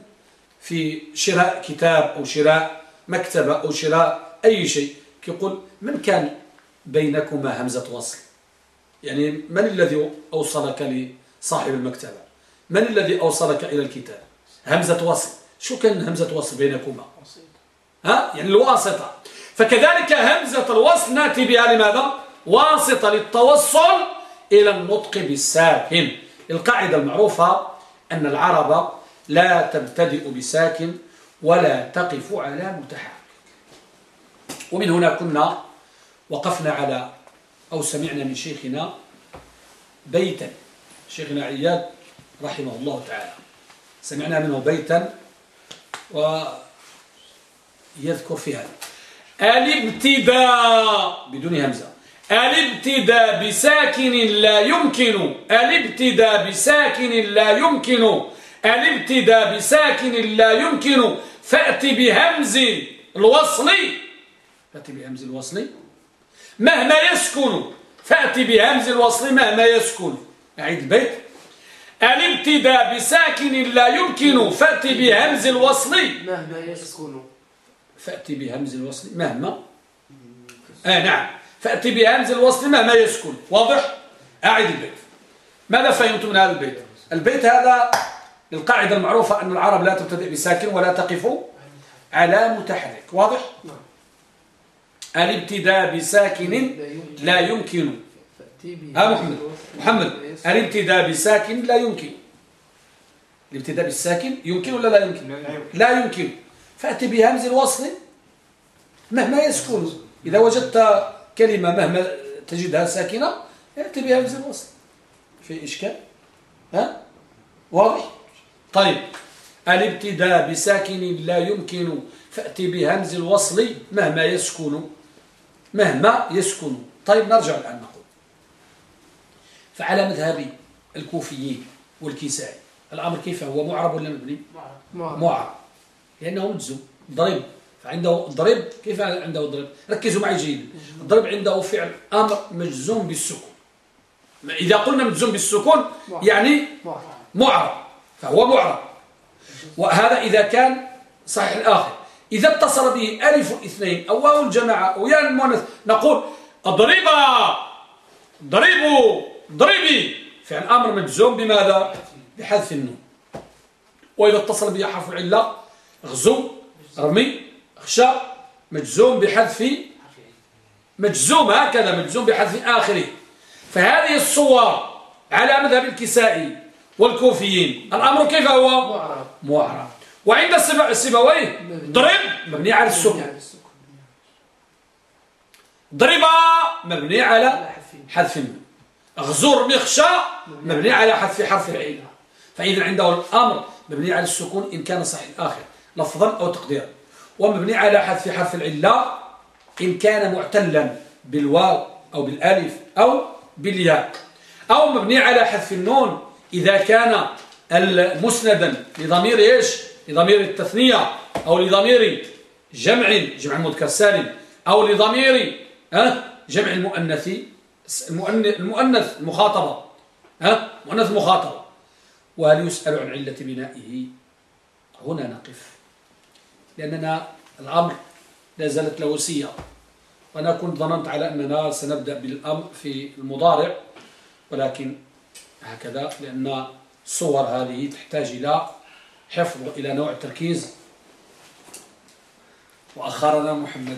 في شراء كتاب أو شراء مكتبة أو شراء أي شيء يقول من كان بينكما همزة وصل؟ يعني من الذي أوصلك لصاحب المكتبة من الذي أوصلك إلى الكتاب؟ همزة وصل. شو كان همزة وصل بينكما؟ ها؟ يعني الواسطة. فكذلك همزة الوصل نأتي بها لماذا؟ واسطة للتوصل إلى النطق بالساكن القاعدة المعروفة أن العرب لا تبتدئ بساكن ولا تقف على متحرك ومن هنا كنا وقفنا على أو سمعنا من شيخنا بيتا. شيخنا عياد رحمه الله تعالى. سمعنا منه بيتا ويذكر في هذا. الابتداء بدون همزة. الابتداء بساكن لا يمكن. الابتداء بساكن لا يمكن. الابتداء بساكن لا يمكن. فأتي بهمز الوصل. فأتي بهمز الوصل. مهما يسكن فأتي بهمز الوصل مهما يسكن. أعيد البيت. الابتداء بساكن لا يمكن. فأتي بهمز الوصل. مهما يسكن. فأتي بهمز الوصل مهما. آه نعم. فأتي بهمز الوصل مهما يسكن. واضح؟ أعيد البيت. ماذا فهمت من هذا البيت؟ البيت هذا القاعدة المعروفة أن العرب لا تبتدئ بساكن ولا تقف على متحرك. واضح. الابتداء بساكن لا يمكن. ها محمد؟ محمد الابتداء بساكن لا يمكن. الابتداء بالساكن يمكن ولا لا يمكن؟ لا يمكن. فأتي بهمز الوصل مهما يسكن. إذا وجدت كلمة مهما تجدها ساكنة يأتي بهمز الوصل في إشكال؟ ها؟ واضح؟ طيب. الابتداء بساكن لا يمكن فأتي بهمز الوصل مهما يسكن. مهما يسكن. طيب نرجع الآن نقول. فعلى مذهب الكوفيين والكسائي الأمر كيف هو؟ معرب ولا مبني؟ معرب. لأنه مجزوم ضرب فعنده الضرب كيف عنده الضرب ركزوا معي جيدا الضرب عنده فعل أمر مجزوم بالسكون. إذا قلنا مجزوم بالسكون يعني معرب. فهو معرب. وهذا إذا كان صحيح الآخر. إذا اتصل به ألف الاثنين أو واو الجماعة أو يا المؤنث نقول أضربا ضربوا ضربي فعل أمر مجزوم بماذا؟ بحذف النون. وإذا اتصل به حرف العلة غزو رمي خشى مجزوم بحذف مجزوم هكذا مجزوم بحذف آخره فهذه الصور على مذهب الكسائي والكوفيين. الأمر كيف هو؟ معرب. وعند السبويه ضرب مبني على السكون. ضرب مبني على حذف. غزور مخشى مبني على حذف حرف العين. فإذا عنده الأمر مبني على السكون إن كان صحيح. الآخر لفظا أو تقديرا. ومبني على حذف حرف العلة إن كان معتلا بالواو أو بالألف أو بالياء. أو مبني على حذف النون إذا كان مسندا لضمير إيش؟ لضمير التثنية أو لضمير جمع جمع المذكر السالم أو لضمير جمع المؤنث المؤنث المخاطبة ها؟ مؤنث المخاطبة وهل يسأل عن علة بنائه؟ هنا نقف. لأننا الأمر لا زالت له سياق وأنا كنت ظننت على أننا سنبدأ بالأمر في المضارع ولكن هكذا لأن الصور هذه تحتاج إلى حفظ وإلى نوع تركيز. وأخرنا محمد.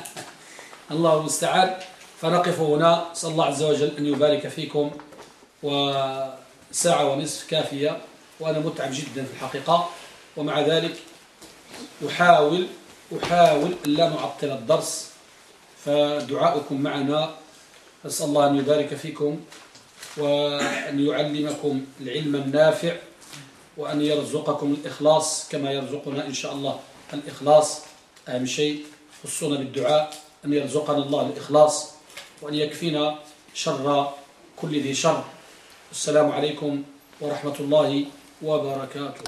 الله المستعان. فنقف هنا. صلى الله عز وجل أن يبارك فيكم وساعة ونصف كافية وأنا متعب جدا في الحقيقة. ومع ذلك أحاول أحاول لا نعطل الدرس فدعاؤكم معنا. أسأل الله أن يبارك فيكم وأن يعلمكم العلم النافع وأن يرزقكم الإخلاص كما يرزقنا إن شاء الله الإخلاص. أهم شيء خصونا بالدعاء أن يرزقنا الله الإخلاص وأن يكفينا شر كل ذي شر. السلام عليكم ورحمة الله وبركاته.